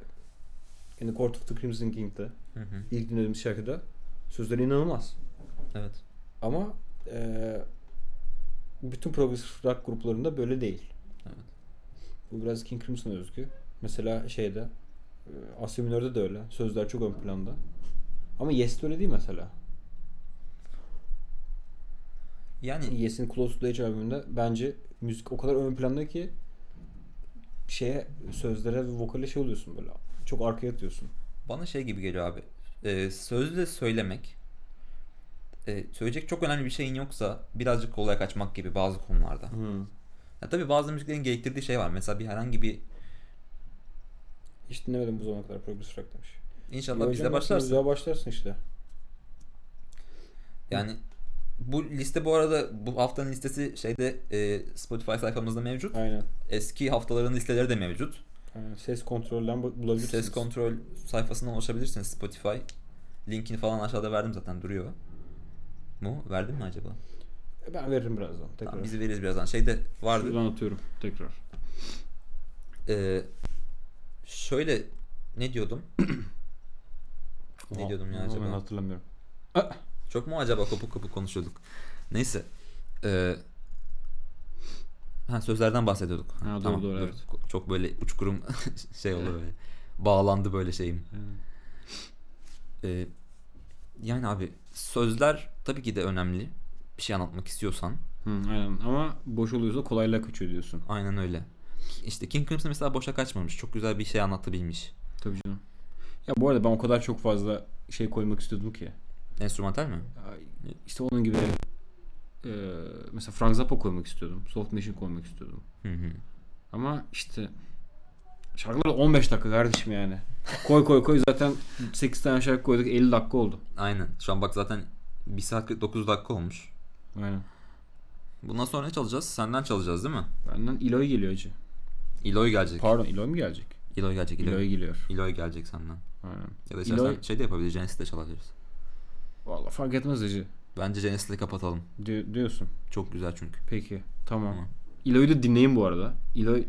In the Court of the Crimson King'de Hı hı. ilk dinlediğimiz şarkıda sözleri inanılmaz. Evet. Ama e, bütün Progressive Rock gruplarında böyle değil. Evet. Bu biraz King Crimson'a özgü. Mesela şeyde Ee, Asya Minör'de de öyle. Sözler çok ön planda. Ama Yes'te öyle değil mesela. Yani Yes'in Close to the Edge albümünde bence müzik o kadar ön planda ki şeye sözlere ve vokale şey oluyorsun böyle. Çok arkaya atıyorsun. bana şey gibi geliyor abi. Ee, sözle söylemek e, söyleyecek çok önemli bir şeyin yoksa birazcık kolay kaçmak gibi bazı konularda. Ya tabii bazı müziklerin gerektirdiği şey var. Mesela bir herhangi bir Hiç dinlemedim bu zamana kadar Progress Rock demiş. inşallah hocam, başlarsın. Güzel başlarsın işte. Yani bu liste bu arada bu haftanın listesi şeyde e, Spotify sayfamızda mevcut. Aynen. Eski haftaların listeleri de mevcut. Aynen. Ses kontrolden bu- bulabilirsiniz. Ses kontrol sayfasından ulaşabilirsiniz Spotify. Linkini falan aşağıda verdim zaten duruyor. Mu? Verdim mi acaba? Ben veririm birazdan. Tekrar. Tamam, bizi veririz birazdan. Şeyde vardı. Şuradan atıyorum tekrar. Ee, şöyle ne diyordum? ne diyordum ya Aa, Ben acaba? hatırlamıyorum. Çok mu acaba kopuk kopuk konuşuyorduk? Neyse. Ee, ha sözlerden bahsediyorduk. Ha, doğru, doğru, dur. evet. Çok böyle uçkurum şey oldu böyle. Bağlandı böyle şeyim. Ee, yani abi sözler tabii ki de önemli. Bir şey anlatmak istiyorsan. Hı, aynen. Ama boş oluyorsa kolaylığa kaçıyor diyorsun. Aynen öyle. İşte King Crimson mesela boşa kaçmamış. Çok güzel bir şey anlatabilmiş. Tabii canım. Ya bu arada ben o kadar çok fazla şey koymak istiyordum ki. Enstrümantal mi? İşte onun gibi e, mesela Frank Zappa koymak istiyordum. Soft Machine koymak istiyordum. Hı hı. Ama işte şarkılar da 15 dakika kardeşim yani. Koy koy koy zaten 8 tane şarkı koyduk 50 dakika oldu. Aynen. Şu an bak zaten 1 saat 49 dakika olmuş. Aynen. Bundan sonra ne çalacağız? Senden çalacağız değil mi? Benden Eloy geliyor acı. Eloy gelecek. Pardon Eloy mu gelecek? Eloy gelecek. Eloy Eloy. geliyor. Eloy gelecek senden. Aynen. Ya da istersen şey de yapabiliriz. Genesis'te çalabiliriz. Valla fark etmez acı. Bence Genesis'le kapatalım. Di- diyorsun. Çok güzel çünkü. Peki. Tamam. Tamam. Eloy'u da dinleyin bu arada. Eloy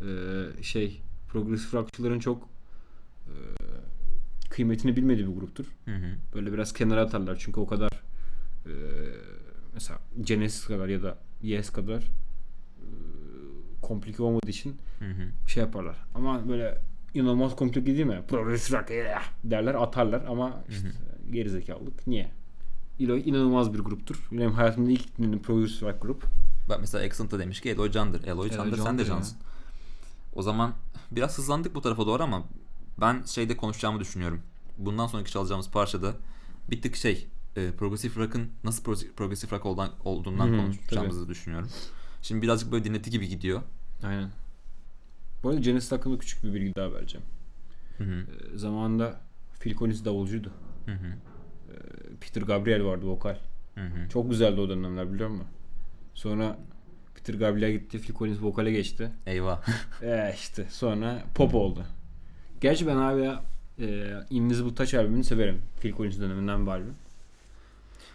e, şey progresif rockçıların çok e, kıymetini bilmediği bir gruptur. Hı hı. Böyle biraz kenara atarlar çünkü o kadar e, mesela Genesis kadar ya da Yes kadar e, komplike olmadığı için Hı hı. şey yaparlar. Ama böyle inanılmaz komplike değil mi? Progresif rock yeah! derler atarlar ama işte gerizekalılık. Niye? Eloy inanılmaz bir gruptur. Benim hayatımda ilk dinlediğim progresif rock grup. Bak mesela Accent'da demiş ki Eloy Can'dır. Eloy Can'dır sen de cansın. O zaman biraz hızlandık bu tarafa doğru ama ben şeyde konuşacağımı düşünüyorum. Bundan sonraki çalacağımız parçada bir tık şey e, progresif rock'ın nasıl pro- progresif rock oldan, olduğundan hı, konuşacağımızı düşünüyorum. Şimdi birazcık böyle dinleti gibi gidiyor. Aynen. Bu arada Genesis hakkında küçük bir bilgi daha vereceğim. Hı hı. Ee, zamanında Phil Collins davulcuydu. Hı hı. Peter Gabriel vardı vokal. Hı hı. Çok güzeldi o dönemler biliyor musun? Sonra Peter Gabriel gitti, Phil Collins vokale geçti. Eyvah. Ee işte sonra pop oldu. Gerçi ben abi ya e, Invisible Touch albümünü severim. Phil Collins döneminden bir albüm.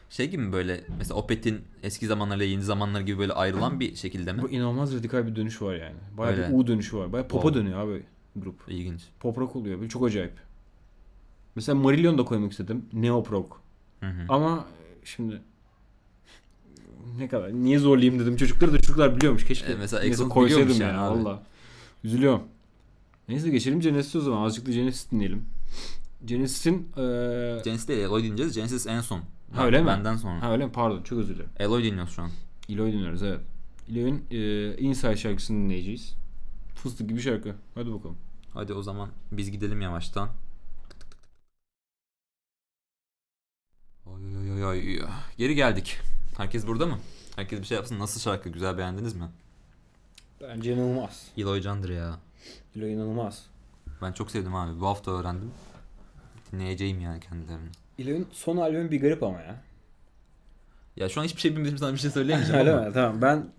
Şey gibi mi böyle mesela Opeth'in eski zamanlarla yeni zamanlar gibi böyle ayrılan bir şekilde mi? Bu inanılmaz radikal bir dönüş var yani. Bayağı Öyle. bir U dönüşü var. Bayağı pop'a Wow. dönüyor abi grup. İlginç. Pop rock oluyor. Böyle çok acayip. Mesela Marillion da koymak istedim. Neo rock. Hı hı. Ama şimdi ne kadar niye zorlayayım dedim. Çocukları da çocuklar biliyormuş. Keşke E, mesela Exxon koysaydım yani abi. valla. Üzülüyorum. Neyse geçelim Genesis'e o zaman. Azıcık da Genesis dinleyelim. Genesis'in eee Genesis değil Eloy dinleyeceğiz. Genesis en son. Ha, öyle mi? Benden sonra. Ha öyle mi? Pardon. Çok özür dilerim. Eloy dinliyoruz şu an. Eloy dinliyoruz evet. Eloy'un eee Inside şarkısını dinleyeceğiz. Fıstık gibi şarkı. Hadi bakalım. Hadi o zaman biz gidelim yavaştan. Oy oy oy oy. Geri geldik. Herkes burada mı? Herkes bir şey yapsın. Nasıl şarkı? Güzel beğendiniz mi? Bence inanılmaz. Eloy Candır ya. Eloy inanılmaz. Ben çok sevdim abi. Bu hafta öğrendim. Dinleyeceğim yani kendilerini. Eloy'un son albümü bir garip ama ya. Ya şu an hiçbir şey bilmediğim sana bir şey söyleyemeyeceğim Öyle ama. mi? Tamam. Ben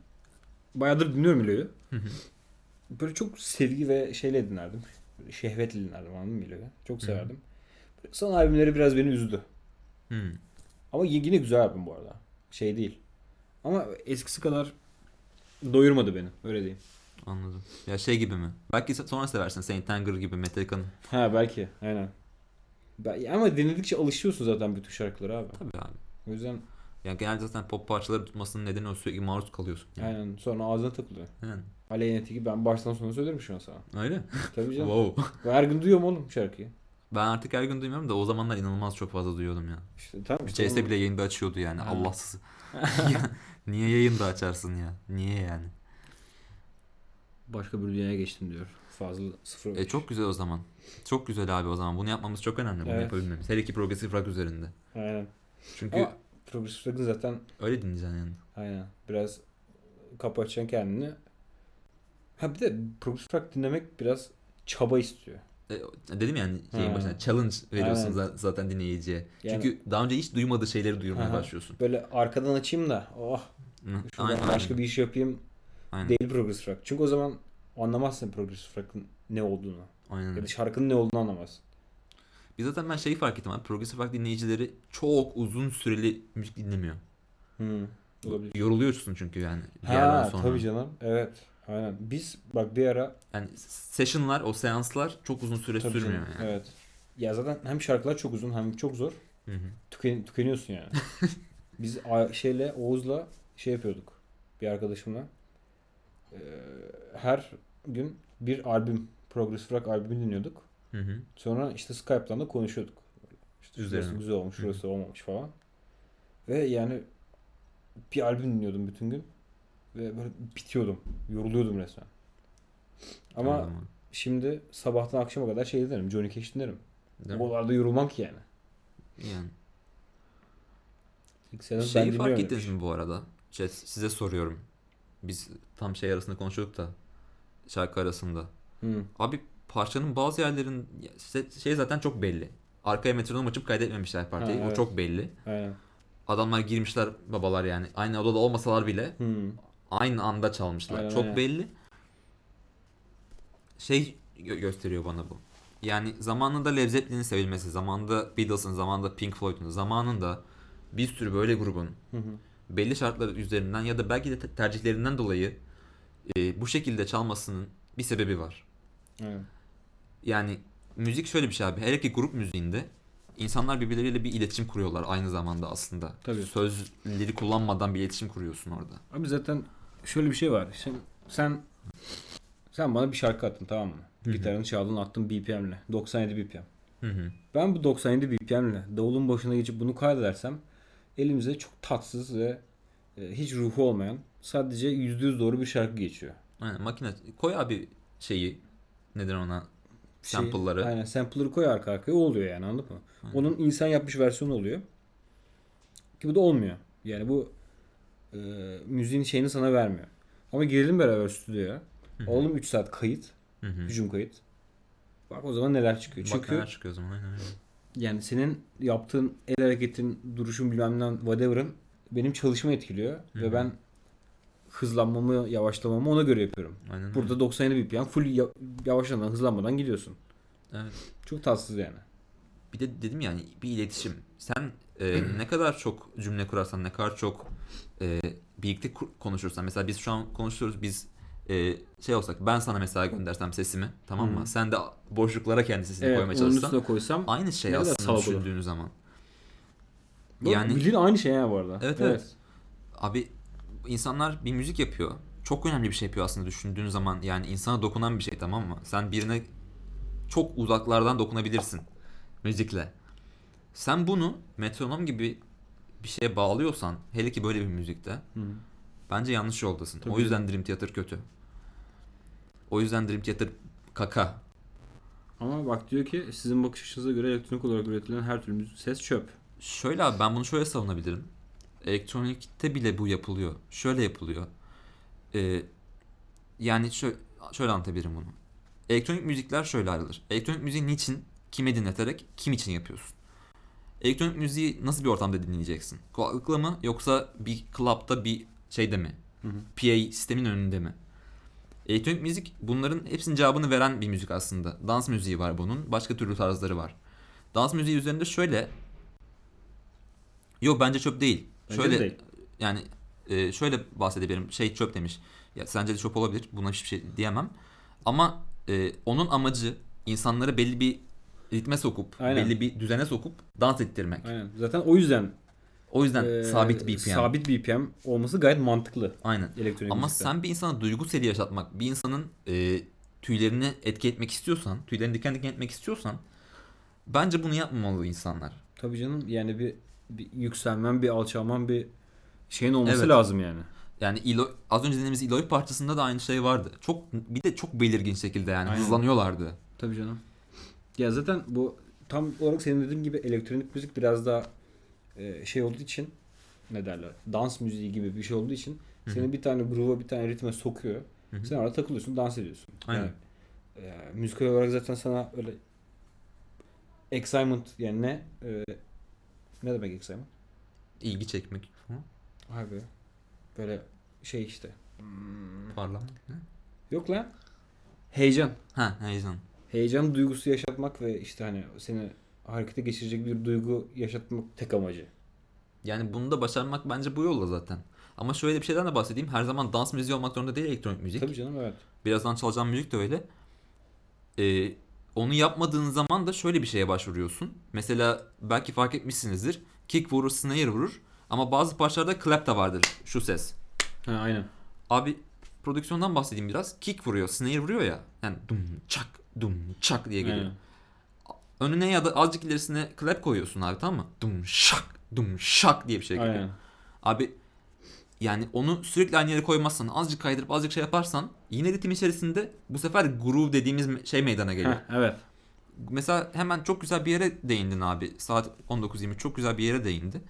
bayağıdır dinliyorum Eloy'u. Böyle çok sevgi ve şeyle dinlerdim. Böyle şehvetle dinlerdim anladın mı Eloy'u? Çok severdim. Son albümleri biraz beni üzdü. Hmm. Ama yine güzel albüm bu arada. Şey değil. Ama eskisi kadar doyurmadı beni. Öyle diyeyim. Anladım. Ya şey gibi mi? Belki sonra seversin. Saint Anger gibi Metallica'nın. Ha belki. Aynen. Ben- ama dinledikçe alışıyorsun zaten bütün şarkılara abi. Tabii abi. O yüzden Yani genelde zaten pop parçaları tutmasının nedeni o sürekli maruz kalıyorsun. Yani. Aynen. Sonra ağzına takılıyor. Yani. Aleyna Tilki ben baştan sona söylerim şu an sana. Öyle. Tabii canım. wow. Ben her gün duyuyorum oğlum şarkıyı. Ben artık her gün duymuyorum da o zamanlar inanılmaz çok fazla duyuyordum ya. İşte tamam işte. CS bile yayında açıyordu yani. Ha. Allahsız. Niye yayında açarsın ya? Niye yani? Başka bir dünyaya geçtim diyor. Fazla sıfır. E çok güzel o zaman. Çok güzel abi o zaman. Bunu yapmamız çok önemli. Bunu Evet. yapabilmemiz. Her iki progresif rock üzerinde. Aynen. Çünkü Ama Progressive Rock'ın zaten öyle dinleyeceksin yani. aynen biraz kapatacaksın kendini. Ha bir de Progressive Rock dinlemek biraz çaba istiyor. E, dedim yani şeyin Ha. başına challenge veriyorsun Aynen. za- zaten dinleyiciye. Yani- Çünkü daha önce hiç duymadığı şeyleri duyurmaya Aha. başlıyorsun. Böyle arkadan açayım da oh şuradan Aynen. başka bir iş yapayım Aynen. değil Progressive Rock. Çünkü o zaman anlamazsın Progressive Rock'ın ne olduğunu. Aynen. Ya da şarkının ne olduğunu anlamazsın. Bir zaten ben şeyi fark ettim abi. Progresif rock dinleyicileri çok uzun süreli müzik dinlemiyor. Hmm. Olabilir. Yoruluyorsun çünkü yani Ha sonra. tabii canım. Evet. Aynen. Biz bak bir ara Yani session'lar, o seanslar çok uzun süre tabii sürmüyor canım, yani. Evet. Ya zaten hem şarkılar çok uzun hem çok zor. Hı hı. Tüken, tükeniyorsun yani. Biz A- şeyle Oğuz'la şey yapıyorduk. Bir arkadaşımla. Ee, her gün bir albüm Progressive Rock albümü dinliyorduk. Hı hı. Sonra işte Skype'tan da konuşuyorduk. İşte şurası Üzerine. güzel olmuş, şurası olmamış falan. Ve yani bir albüm dinliyordum bütün gün. Ve böyle bitiyordum. Yoruluyordum resmen. Ama Anladım şimdi sabahtan akşama kadar şey dinlerim. Johnny Cash dinlerim. Değil? O kadar da yorulmam ki yani. Yani. Ben Şeyi fark ettiniz mi bu arada? Şey, size soruyorum. Biz tam şey arasında konuşuyorduk da şarkı arasında. Hı. Abi parçanın bazı yerlerin şey zaten çok belli. Arkaya metronom açıp kaydetmemişler parçayı. Ha, O evet. çok belli. Aynen. Adamlar girmişler babalar yani. Aynı odada olmasalar bile Hı. Aynı anda çalmışlar. Aynen, çok aynen. belli. Şey gö- gösteriyor bana bu. Yani zamanında Led Zeppelin'in sevilmesi, zamanında Beatles'ın, zamanında Pink Floyd'un, zamanında bir sürü böyle grubun Hı hı. belli şartlar üzerinden ya da belki de te- tercihlerinden dolayı e, bu şekilde çalmasının bir sebebi var. Aynen. Yani müzik şöyle bir şey abi. Hele ki grup müziğinde insanlar birbirleriyle bir iletişim kuruyorlar aynı zamanda aslında. Tabii. Sözleri kullanmadan bir iletişim kuruyorsun orada. Abi zaten şöyle bir şey var. Sen sen, sen bana bir şarkı attın tamam mı? Hı hı. Gitarını çaldın attın BPM'le. 97 BPM. Hı hı. Ben bu 97 BPM'le davulun başına geçip bunu kaydedersem elimize çok tatsız ve e, hiç ruhu olmayan sadece %100 doğru bir şarkı geçiyor. Aynen makine koy abi şeyi neden ona Şey, sample'ları. Aynen sample'ları koy arka arkaya o oluyor yani anladın mı? Aynen. Onun insan yapmış versiyonu oluyor. Ki bu da olmuyor. Yani bu e, müziğin şeyini sana vermiyor. Ama girelim beraber stüdyoya. Hı hı. Oğlum 3 saat kayıt. Hı hı. Hücum kayıt. Bak o zaman neler çıkıyor. Bak Çünkü neler çıkıyor o zaman. Aynen yani senin yaptığın el hareketin, duruşun bilmem ne whatever'ın benim çalışma etkiliyor. Hı Ve ben hızlanmamı, yavaşlamamı ona göre yapıyorum. Aynen. Burada 97 BPM full ya- yavaşlamadan, hızlanmadan gidiyorsun. Evet. Çok tatsız yani. Bir de dedim yani bir iletişim. Sen e, ne kadar çok cümle kurarsan, ne kadar çok e, birlikte konuşursan. Mesela biz şu an konuşuyoruz. Biz e, şey olsak ben sana mesela göndersem sesimi tamam mı? Hı. Sen de boşluklara kendi sesini Evet, koymaya çalışsan. koysam Aynı şey aslında düşündüğün zaman. Bu Yani bildiğin aynı şey ya bu arada. Evet, evet. abi insanlar bir müzik yapıyor. Çok önemli bir şey yapıyor aslında düşündüğün zaman. Yani insana dokunan bir şey tamam mı? Sen birine çok uzaklardan dokunabilirsin müzikle. Sen bunu metronom gibi bir şeye bağlıyorsan hele ki böyle bir müzikte Hı. bence yanlış yoldasın. Tabii o yüzden Dream Theater kötü. O yüzden Dream Theater kaka. Ama bak diyor ki sizin bakış açınıza göre elektronik olarak üretilen her türlü ses çöp. Şöyle abi ben bunu şöyle savunabilirim. Elektronikte bile bu yapılıyor. Şöyle yapılıyor. Ee, yani şöyle, şöyle anlatabilirim bunu. Elektronik müzikler şöyle ayrılır. Elektronik müziği niçin, kime dinleterek, kim için yapıyorsun? Elektronik müziği nasıl bir ortamda dinleyeceksin? Kulaklıkla mı yoksa bir club'da bir şeyde mi? Hı hı. PA sistemin önünde mi? Elektronik müzik bunların hepsinin cevabını veren bir müzik aslında. Dans müziği var bunun. Başka türlü tarzları var. Dans müziği üzerinde şöyle Yok bence çöp değil. Bence şöyle de değil. yani e, şöyle bahsedebilirim. Şey çöp demiş. Ya sence de çöp olabilir. Buna hiçbir şey diyemem. Ama e, onun amacı insanları belli bir ritme sokup, Aynen. belli bir düzene sokup dans ettirmek. Aynen. Zaten o yüzden O yüzden Ee, sabit BPM. Sabit BPM olması gayet mantıklı Aynen. elektronik Ama müzikte. sen bir insana duygu seli yaşatmak, bir insanın e, tüylerini etki etmek istiyorsan, tüylerini diken diken etmek istiyorsan bence bunu yapmamalı insanlar. Tabii canım yani bir, bir yükselmen, bir alçalman, bir şeyin olması Evet. lazım yani. Yani Elo, az önce dinlediğimiz Eloy parçasında da aynı şey vardı. Çok bir de çok belirgin şekilde yani Aynen. hızlanıyorlardı. Tabii canım. Ya zaten bu tam olarak senin dediğin gibi elektronik müzik biraz daha e, şey olduğu için ne derler? Dans müziği gibi bir şey olduğu için Hı hı. seni bir tane groove'a bir tane ritme sokuyor. Hı hı. Sen orada takılıyorsun, dans ediyorsun. Aynen. Yani, e, müzikal olarak zaten sana öyle excitement yani ne? E, ne demek excitement? İlgi çekmek falan. Abi böyle şey işte. Ne? Yok lan. Heyecan. Ha heyecan. Heyecan duygusu yaşatmak ve işte hani seni harekete geçirecek bir duygu yaşatmak tek amacı. Yani bunu da başarmak bence bu yolla zaten. Ama şöyle bir şeyden de bahsedeyim. Her zaman dans müziği olmak zorunda değil elektronik müzik. Tabii canım evet. Birazdan çalacağım müzik de öyle. Ee, onu yapmadığın zaman da şöyle bir şeye başvuruyorsun. Mesela belki fark etmişsinizdir. Kick vurur, snare vurur. Ama bazı parçalarda clap da vardır. Şu ses. Ha aynen. Abi prodüksiyondan bahsedeyim biraz. Kick vuruyor, snare vuruyor ya. Yani dum çak dum çak diye geliyor. Önüne ya da azıcık ilerisine clap koyuyorsun abi tamam mı? Dum şak dum şak diye bir şey geliyor. Aynen. Abi yani onu sürekli aynı yere koymazsan, azıcık kaydırıp azıcık şey yaparsan yine ritim içerisinde bu sefer groove dediğimiz şey meydana geliyor. Heh, evet. Mesela hemen çok güzel bir yere değindin abi. Saat 19.20 çok güzel bir yere değindi.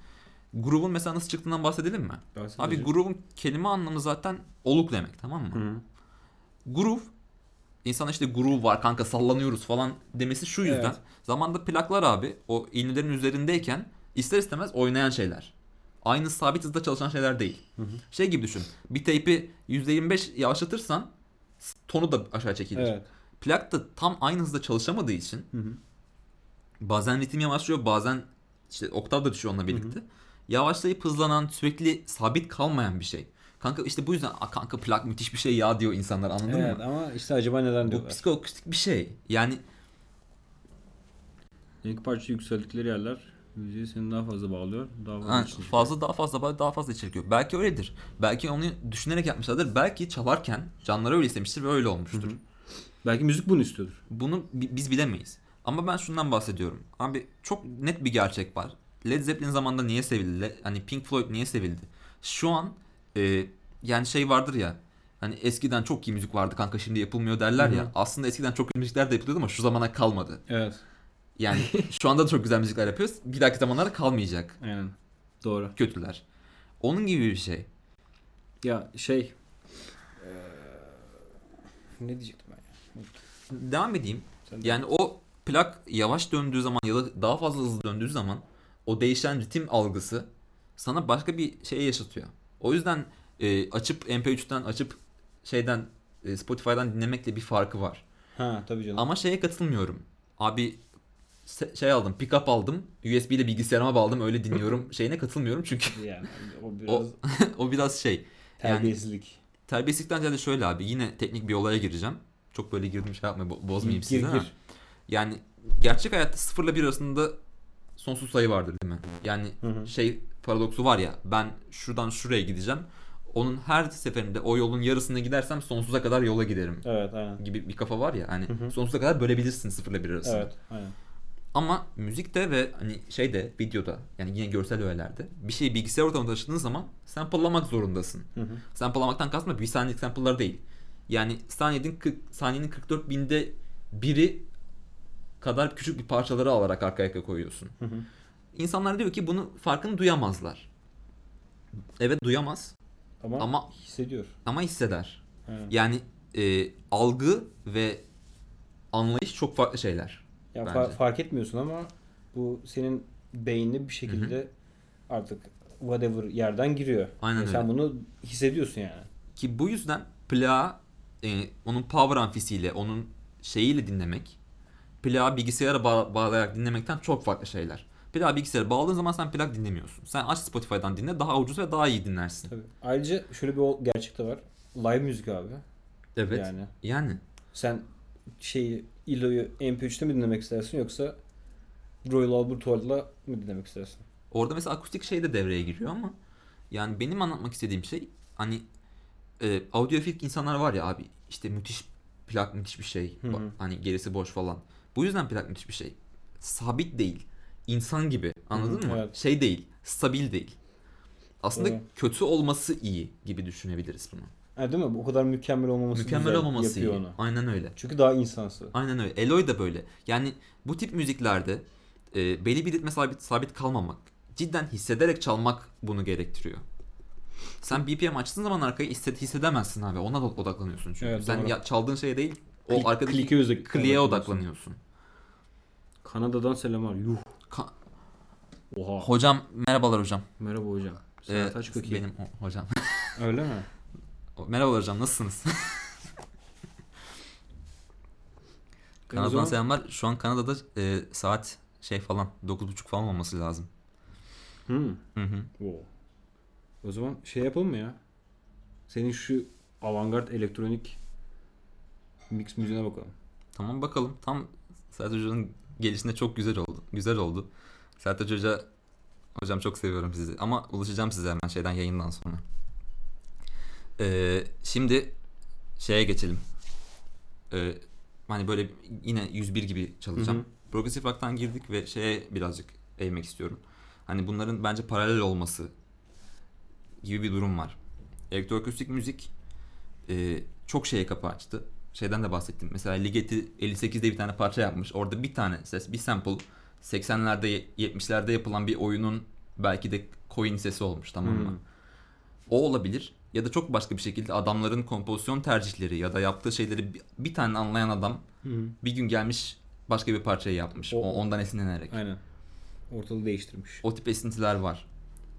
Groove'un mesela nasıl çıktığından bahsedelim mi? Abi groove'un kelime anlamı zaten oluk demek tamam mı? Hı. Groove İnsan işte groove var kanka sallanıyoruz falan demesi şu yüzden. Evet. Zamanda plaklar abi o iğnelerin üzerindeyken ister istemez oynayan şeyler. Aynı sabit hızda çalışan şeyler değil. Hı hı. Şey gibi düşün. Bir teypi %25 yavaşlatırsan tonu da aşağı çekilir. Evet. Plak da tam aynı hızda çalışamadığı için Hı hı. bazen ritim yavaşlıyor bazen işte oktav da düşüyor onunla birlikte. Yavaşlayıp hızlanan sürekli sabit kalmayan bir şey. Kanka işte bu yüzden "Aa, kanka plak müthiş bir şey ya diyor insanlar anladın Evet mı? ama işte acaba neden Bu diyorlar. psikoakustik bir şey. Yani İlk parça yükseldikleri yerler müziği seni daha fazla bağlıyor. Daha fazla çekiyor. fazla daha fazla daha fazla içeriyor. Belki öyledir. Belki onu düşünerek yapmışlardır. Belki çalarken canları öyle istemiştir ve öyle olmuştur. Hı hı. Belki müzik bunu istiyordur. Bunu bi- biz bilemeyiz. Ama ben şundan bahsediyorum. Abi çok net bir gerçek var. Led Zeppelin zamanında niye sevildi? Hani Pink Floyd niye sevildi? Şu an e, yani şey vardır ya. Hani eskiden çok iyi müzik vardı kanka şimdi yapılmıyor derler Hı hı. ya. Aslında eskiden çok iyi müzikler de yapılıyordu ama şu zamana kalmadı. Evet. Yani şu anda da çok güzel müzikler yapıyoruz. Bir dahaki zamanlarda kalmayacak. Aynen. Doğru. Kötüler. Onun gibi bir şey. Ya şey eee, ne diyecektim ben ya? Devam edeyim. Sen de- Yani o plak yavaş döndüğü zaman ya da daha fazla hızlı döndüğü zaman o değişen ritim algısı sana başka bir şey yaşatıyor. O yüzden e, açıp MP3'ten açıp şeyden e, Spotify'dan dinlemekle bir farkı var. Ha tabii canım. Ama şeye katılmıyorum. Abi şey aldım, pick-up aldım. USB ile bilgisayarıma bağladım öyle dinliyorum. Şeyine katılmıyorum çünkü yani o biraz o biraz şey. terbiyesizlik. Terbiyesizlikten ziyade şöyle abi yine teknik bir olaya gireceğim. Çok böyle girdim şey yapmayın bo- bozmayayım Gir, sizi ama. gir. Yani gerçek hayatta sıfırla bir arasında sonsuz sayı vardır değil mi? Yani Hı hı. şey paradoksu var ya ben şuradan şuraya gideceğim. Onun her seferinde o yolun yarısını gidersem sonsuza kadar yola giderim Evet aynen. gibi bir kafa var ya hani Hı hı. sonsuza kadar bölebilirsin sıfırla bir arasında. Evet aynen. Ama müzikte ve hani şeyde videoda yani yine görsel öğelerde bir şeyi bilgisayar ortamında taşıdığın zaman sample'lamak zorundasın. Hı hı. Sample'lamaktan kastım bir saniyelik sample'lar değil. Yani saniyenin 40, saniyenin 44 binde biri kadar küçük bir parçaları alarak arka arkaya koyuyorsun. Hı hı. İnsanlar diyor ki bunu farkını duyamazlar. Evet duyamaz Ama, Ama- hissediyor. ama hisseder. Aynen. Yani e, algı ve anlayış çok farklı şeyler. Ya bence. fa- fark etmiyorsun ama bu senin beynine bir şekilde artık whatever yerden giriyor. Aynen Ve Sen öyle. bunu hissediyorsun yani. Ki bu yüzden plağı e, onun power amfisiyle, onun şeyiyle dinlemek, plağı bilgisayara bağ- bağlayarak dinlemekten çok farklı şeyler. Plağı bilgisayara bağladığın zaman sen plak dinlemiyorsun. Sen aç Spotify'dan dinle daha ucuz ve daha iyi dinlersin. Tabii. Ayrıca şöyle bir gerçek de var. Live müzik abi. Evet. Yani Yani. sen şeyi İLO'yu MP3'te mi dinlemek istersin yoksa Royal Albert Hall'la mı dinlemek istersin? Orada mesela akustik şey de devreye giriyor ama yani benim anlatmak istediğim şey hani e, audiofil insanlar var ya abi işte müthiş plak müthiş bir şey. Hı hı. Hani gerisi boş falan. Bu yüzden plak müthiş bir şey. Sabit değil. İnsan gibi. Anladın Hı mı? evet. Şey değil. Stabil değil. Aslında Doğru. kötü olması iyi gibi düşünebiliriz bunu. Ha, değil mi? O kadar mükemmel olmaması Mükemmel olmaması iyi. yapıyor onu. Aynen öyle. Çünkü daha insansı. Aynen öyle. Eloy da böyle. Yani bu tip müziklerde e, belli bir ritme sabit, sabit kalmamak, cidden hissederek çalmak bunu gerektiriyor. Sen BPM açtığın zaman arkayı hisset, hissedemezsin abi. Ona da odaklanıyorsun çünkü. Evet, Sen doğru. ya, çaldığın şeye değil, o Klik- arkadaki kliğe odaklanıyorsun. Kanada'dan selamlar. Yuh. Ka- Oha. hocam, merhabalar hocam. Merhaba hocam. Ee, Serhat Açköky. benim ho- hocam. Öyle mi? merhabalar hocam, nasılsınız? Kanada'dan zaman- selamlar. Şu an Kanada'da e, saat şey falan 9.30 falan olması lazım. Hı. Hı hı. Wow. O zaman şey yapalım mı ya? Senin şu avantgard elektronik mix müziğine bakalım. Tamam bakalım. Tam Serhat Hoca'nın gelişinde çok güzel oldu. Güzel oldu. Serhat Hoca hocam çok seviyorum sizi. Ama ulaşacağım size hemen şeyden yayından sonra. Ee, şimdi şeye geçelim. Ee, hani böyle yine 101 gibi çalacağım. Hı hı. Progressive rock'tan girdik ve şeye birazcık eğmek istiyorum. Hani bunların bence paralel olması gibi bir durum var. Elektroakustik müzik e, çok şeye kapı açtı. Şeyden de bahsettim. Mesela Ligeti 58'de bir tane parça yapmış. Orada bir tane ses, bir sample 80'lerde 70'lerde yapılan bir oyunun belki de coin sesi olmuş tamam mı? Hmm. O olabilir. Ya da çok başka bir şekilde adamların kompozisyon tercihleri ya da yaptığı şeyleri bir, bir tane anlayan adam Hı hı. bir gün gelmiş başka bir parçayı yapmış. O, ondan esinlenerek. Aynen. Ortalığı değiştirmiş. O tip esintiler var.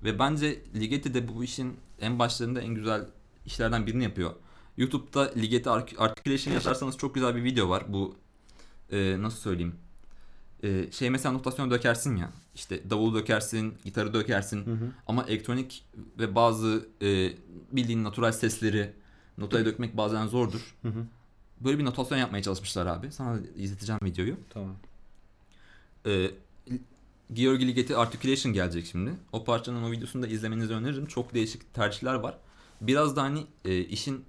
Ve bence Ligeti de bu işin en başlarında en güzel işlerden birini yapıyor. YouTube'da Ligeti Artic- Articulation yazarsanız çok güzel bir video var. Bu e, nasıl söyleyeyim? E, şey mesela notasyon dökersin ya. İşte davulu dökersin, gitarı dökersin. Hı hı. Ama elektronik ve bazı e, bildiğin natural sesleri notaya dökmek bazen zordur. Hı hı. Böyle bir notasyon yapmaya çalışmışlar abi. Sana izleteceğim videoyu. Tamam. Ee, Georgi Ligeti Articulation gelecek şimdi. O parçanın o videosunu da izlemenizi öneririm. Çok değişik tercihler var. Biraz da hani e, işin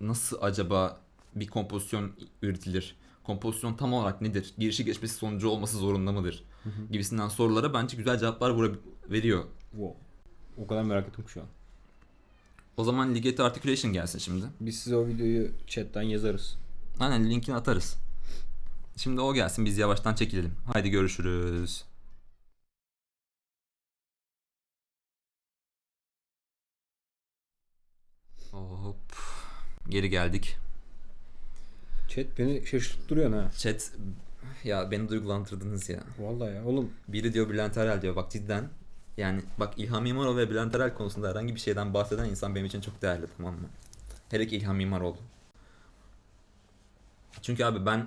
nasıl acaba bir kompozisyon üretilir? Kompozisyon tam olarak nedir? Girişi geçmesi sonucu olması zorunda mıdır? Hı hı. Gibisinden sorulara bence güzel cevaplar veriyor. Wow. O kadar merak ettim şu an. O zaman Ligeti Articulation gelsin şimdi. Biz size o videoyu chatten yazarız. Aynen linkini atarız. Şimdi o gelsin biz yavaştan çekilelim. Haydi görüşürüz. Hop. Geri geldik. Chat beni şaşırttırıyor ha. Chat ya beni duygulandırdınız ya. Vallahi ya. Oğlum Biri diyor Bülent Erel diyor bak cidden. Yani bak İlham Mimaroğlu ve Bülent Erel konusunda herhangi bir şeyden bahseden insan benim için çok değerli tamam mı? Hele ki İlham Mimaroğlu. Çünkü abi ben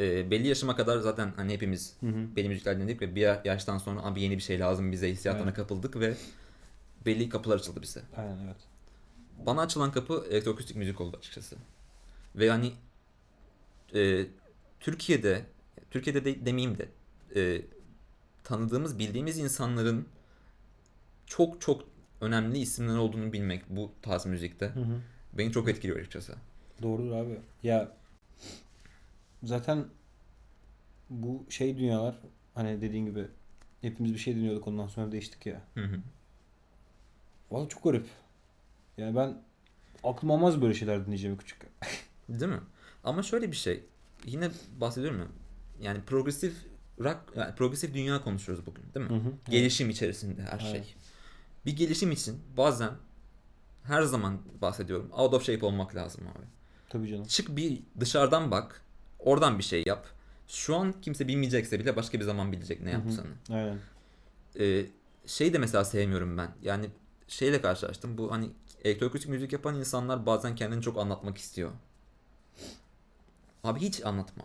e, belli yaşıma kadar zaten hani hepimiz Hı hı. belli müzikler dinledik ve bir yaştan sonra abi yeni bir şey lazım bize hissiyatına Evet. kapıldık ve belli kapılar açıldı bize. Aynen evet. Bana açılan kapı elektroakustik müzik oldu açıkçası. Ve hani e, Türkiye'de, Türkiye'de de, demeyeyim de e, tanıdığımız, bildiğimiz insanların çok çok önemli isimler olduğunu bilmek bu tarz müzikte Hı hı. beni çok etkiliyor açıkçası. Doğrudur abi. Ya zaten bu şey dünyalar hani dediğin gibi hepimiz bir şey dinliyorduk ondan sonra değiştik ya. Hı hı. Vallahi çok garip. Yani ben aklım almaz böyle şeyler dinleyeceğimi küçük. Değil mi? Ama şöyle bir şey. Yine bahsediyorum ya. Yani progresif rock, yani progresif dünya konuşuyoruz bugün değil mi? Hı hı. Gelişim içerisinde her şey. Evet. Bir gelişim için bazen her zaman bahsediyorum. Out of shape olmak lazım abi. Tabii canım. Çık bir dışarıdan bak. Oradan bir şey yap. Şu an kimse bilmeyecekse bile başka bir zaman bilecek ne Hı hı. yaptığını. Aynen. Ee, şey de mesela sevmiyorum ben. Yani şeyle karşılaştım. Bu hani elektroakustik müzik yapan insanlar bazen kendini çok anlatmak istiyor. Abi hiç anlatma.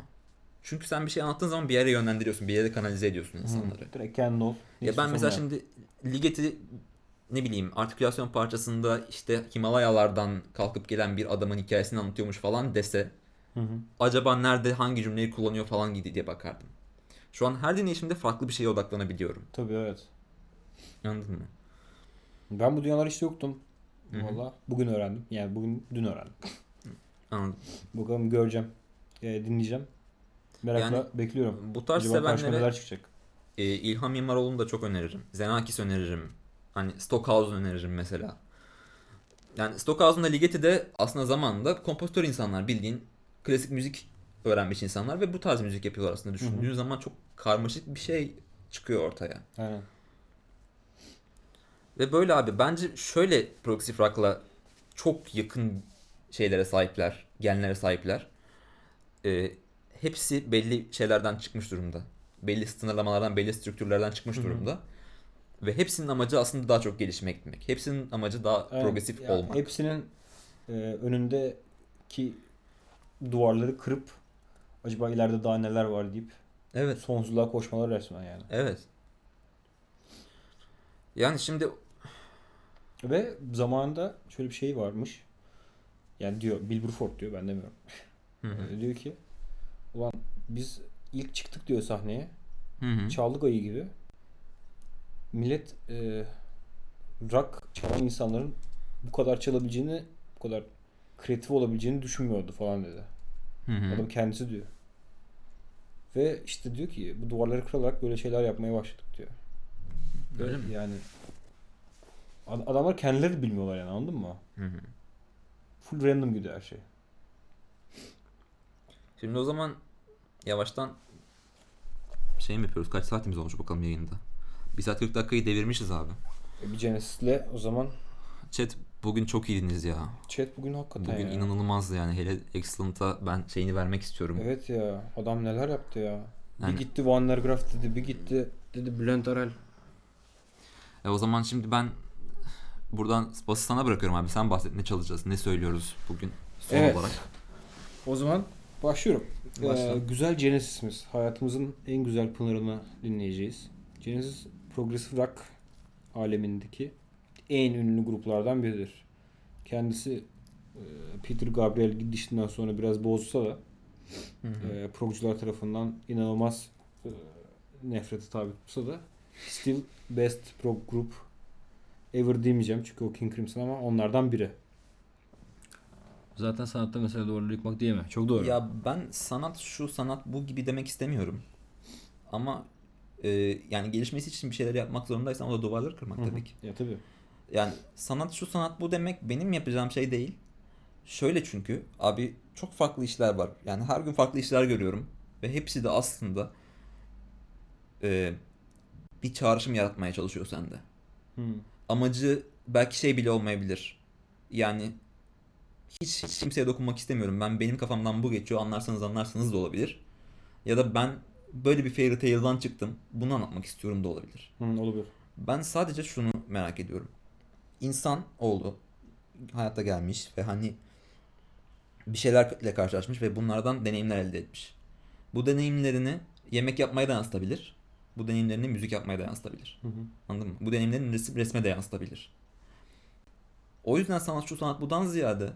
Çünkü sen bir şey anlattığın zaman bir yere yönlendiriyorsun. Bir yere kanalize ediyorsun insanları. Hı. Direkt kendin ol. Ya ben mesela şimdi Ligeti ne bileyim artikülasyon parçasında işte Himalayalardan kalkıp gelen bir adamın hikayesini anlatıyormuş falan dese Hı hı. acaba nerede hangi cümleyi kullanıyor falan gibi diye bakardım. Şu an her dinleyişimde farklı bir şeye odaklanabiliyorum. Tabii evet. Anladın mı? Ben bu dünyalar işte yoktum. Valla bugün öğrendim. Yani bugün dün öğrendim. Anladım. Bakalım göreceğim. E, dinleyeceğim. Merakla Yani bekliyorum. Bu tarz Acaba sevenlere neler çıkacak? e, İlham Mimaroğlu'nu da çok öneririm. Zenakis öneririm. Hani Stockhausen öneririm mesela. Yani Stockhausen'la Ligeti de aslında zamanında kompozitör insanlar bildiğin klasik müzik öğrenmiş insanlar ve bu tarz müzik yapıyorlar aslında düşündüğün zaman çok karmaşık bir şey çıkıyor ortaya. Aynen. Ve böyle abi bence şöyle progresif rock'la çok yakın şeylere sahipler, genlere sahipler. Ee, hepsi belli şeylerden çıkmış durumda. Belli sınırlamalardan, belli strüktürlerden çıkmış durumda. Ve hepsinin amacı aslında daha çok gelişmek demek. Hepsinin amacı daha Aynen. progresif Ya olmak. Hepsinin e, önündeki duvarları kırıp acaba ileride daha neler var deyip Evet, sonsuzluğa koşmaları resmen yani. evet. Yani şimdi Ve zamanında şöyle bir şey varmış. Yani diyor Bill Bruford diyor ben demiyorum. Hı hı. E, diyor ki ulan biz ilk çıktık diyor sahneye. Hı hı. Çaldık ayı gibi. Millet e, rock çalan insanların bu kadar çalabileceğini, bu kadar kreatif olabileceğini düşünmüyordu falan dedi. Hı hı. Adam kendisi diyor. Ve işte diyor ki bu duvarları kırarak böyle şeyler yapmaya başladık diyor. Öyle Ve mi? Yani adamlar kendileri de bilmiyorlar yani anladın mı? Hı hı. Full random gidiyor her şey. Şimdi o zaman yavaştan şey mi yapıyoruz? Kaç saatimiz olmuş bakalım yayında? 1 saat 40 dakikayı devirmişiz abi. E bir Genesis'le o zaman Chat bugün çok iyiydiniz ya. chat bugün hakikaten Bugün ya. inanılmazdı yani. Hele Excellent'a ben şeyini vermek istiyorum. Evet ya adam neler yaptı ya. Yani- Bir gitti Van der Graaf dedi, bir gitti dedi Bülent Arel. E o zaman şimdi ben buradan bası sana bırakıyorum abi. Sen bahset. Ne çalacağız? Ne söylüyoruz bugün son Evet. olarak? O zaman başlıyorum. Başla. Ee, güzel Genesis'imiz. Hayatımızın en güzel pınarını dinleyeceğiz. Genesis Progressive Rock alemindeki en ünlü gruplardan biridir. Kendisi e, Peter Gabriel gidişinden sonra biraz bozsa da Hı hı. e, progcular tarafından inanılmaz e, nefrete tabi tutsa da still best prog group ever demeyeceğim çünkü o King Crimson ama onlardan biri. Zaten sanatta mesela doğru yıkmak diyemem. Çok doğru. Ya ben sanat şu sanat bu gibi demek istemiyorum. Ama e, yani gelişmesi için bir şeyler yapmak zorundaysan o da duvarları kırmak tabii ki. Ya tabii. Yani sanat şu sanat bu demek benim yapacağım şey değil. Şöyle çünkü abi çok farklı işler var. Yani her gün farklı işler görüyorum. Ve hepsi de aslında e, bir çağrışım yaratmaya çalışıyor sende. Hı. Amacı belki şey bile olmayabilir. Yani hiç, hiç kimseye dokunmak istemiyorum. Ben benim kafamdan bu geçiyor. Anlarsanız anlarsanız da olabilir. Ya da ben böyle bir fairy tale'dan çıktım. Bunu anlatmak istiyorum da olabilir. Hı, olabilir. Ben sadece şunu merak ediyorum. İnsan oldu. Hayatta gelmiş ve hani bir şeylerle karşılaşmış ve bunlardan deneyimler elde etmiş. Bu deneyimlerini yemek yapmaya da yansıtabilir. Bu deneyimlerini müzik yapmaya da yansıtabilir. Hı hı. Anladın mı? Bu deneyimlerini resim, resme de yansıtabilir. O yüzden sanat şu sanat budan ziyade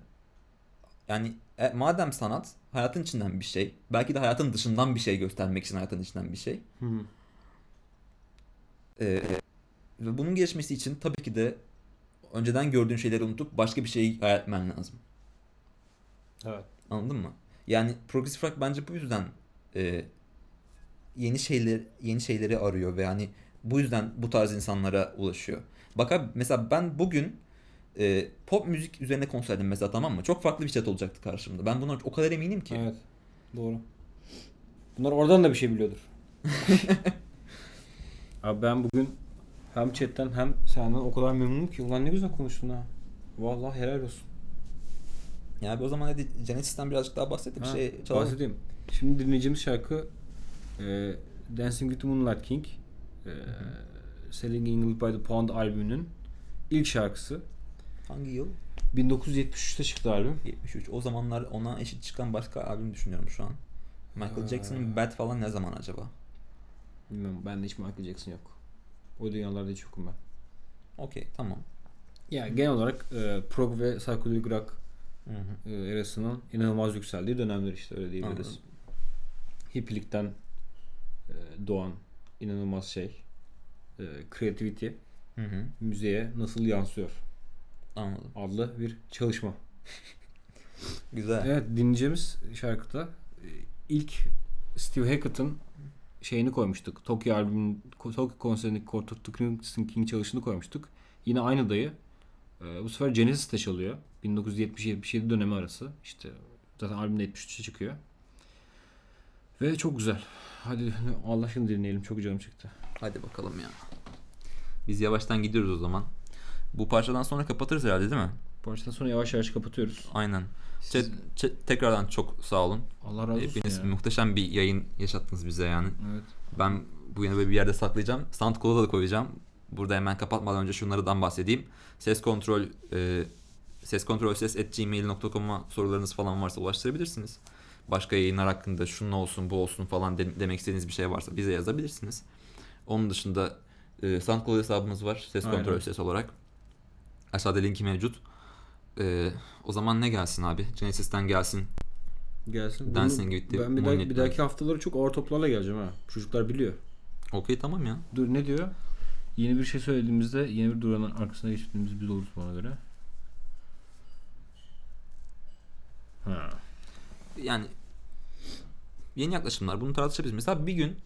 yani e, madem sanat hayatın içinden bir şey, belki de hayatın dışından bir şey göstermek için hayatın içinden bir şey. Hı hı. Ee, ve bunun gelişmesi için tabii ki de önceden gördüğün şeyleri unutup başka bir şey hayal etmen lazım. Evet. Anladın mı? Yani progressive rock bence bu yüzden e, yeni şeyler yeni şeyleri arıyor ve hani bu yüzden bu tarz insanlara ulaşıyor. Bak abi mesela ben bugün e, pop müzik üzerine konserdim mesela tamam mı? Çok farklı bir chat olacaktı karşımda. Ben buna o kadar eminim ki. Evet. Doğru. Bunlar oradan da bir şey biliyordur. Abi ben bugün hem chatten hem senden o kadar memnunum ki. Ulan ne güzel konuştun ha. Vallahi helal olsun. Yani o zaman hadi Genesis'ten birazcık daha bahsedip Ha, şey çalalım. bahsedeyim. Şimdi dinleyeceğimiz şarkı e, Dancing with the Moonlight King e, Selling England by the Pound albümünün ilk şarkısı. Hangi yıl? 1973'te çıktı albüm. 73. O zamanlar ona eşit çıkan başka albüm düşünüyorum şu an. Michael Ee. Jackson'ın Bad falan ne zaman acaba? Bilmiyorum bende hiç Michael Jackson yok. O dünyalarda hiç yokum ben. Okey tamam. Yani genel olarak e, prog ve psychedelic rock Hı hı. e, erasının inanılmaz yükseldiği dönemler işte öyle diyebiliriz. Anladım. Hippilikten doğan inanılmaz şey. E, creativity. Hı hı. müziğe nasıl yansıyor Anladım. adlı bir çalışma. Güzel. Evet dinleyeceğimiz şarkıda e, ilk Steve Hackett'ın şeyini koymuştuk. Tokyo albümün Tokyo konserindeki Crimson King çalışını koymuştuk. Yine aynı dayı. E, bu sefer Genesis'te çalıyor. 1970-77 dönemi arası. İşte zaten albüm de 73'e çıkıyor. Ve çok güzel. Hadi Allah aşkına dinleyelim. Çok canım çıktı. Hadi bakalım ya. Biz yavaştan gidiyoruz o zaman. Bu parçadan sonra kapatırız herhalde değil mi? Bu baştan sonra yavaş yavaş kapatıyoruz. Aynen. Chat, chat- tekrardan çok sağ olun. Allah razı olsun Hepiniz ya. muhteşem bir yayın yaşattınız bize yani. Evet. Ben bu yine böyle bir yerde saklayacağım. SoundCloud'a da koyacağım. Burada hemen kapatmadan önce şunlardan bahsedeyim. Ses kontrol e, ses kontrol ses at gmail.com'a sorularınız falan varsa ulaştırabilirsiniz. Başka yayınlar hakkında şunun olsun bu olsun falan de- demek istediğiniz bir şey varsa bize yazabilirsiniz. Onun dışında e, SoundCloud hesabımız var. Ses Aynen. kontrol ses olarak. Aşağıda linki mevcut. E, o zaman ne gelsin abi? Genesis'ten gelsin. Gelsin. Dancing with the ben bir, dahaki, bir dahaki haftaları çok ağır toplarla geleceğim ha. Çocuklar biliyor. Okey tamam ya. Dur ne diyor? Yeni bir şey söylediğimizde yeni bir duranın arkasına geçtiğimiz biz oluruz bana göre. Ha. yani yeni yaklaşımlar bunu tartışabiliriz. Mesela bir gün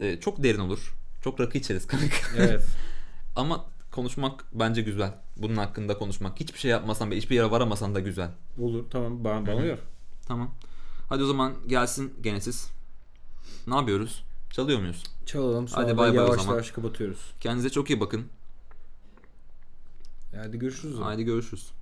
e, çok derin olur. Çok rakı içeriz kanka. Evet. Ama konuşmak bence güzel. Bunun hakkında konuşmak. Hiçbir şey yapmasan ve hiçbir yere varamasan da güzel. Olur tamam bana, bana uyar. Tamam. Hadi o zaman gelsin Genesis. Ne yapıyoruz? Çalıyor muyuz? Çalalım sonra Hadi bay bay o yavaş zaman. yavaş kapatıyoruz. Kendinize çok iyi bakın. Hadi görüşürüz. o. Haydi görüşürüz.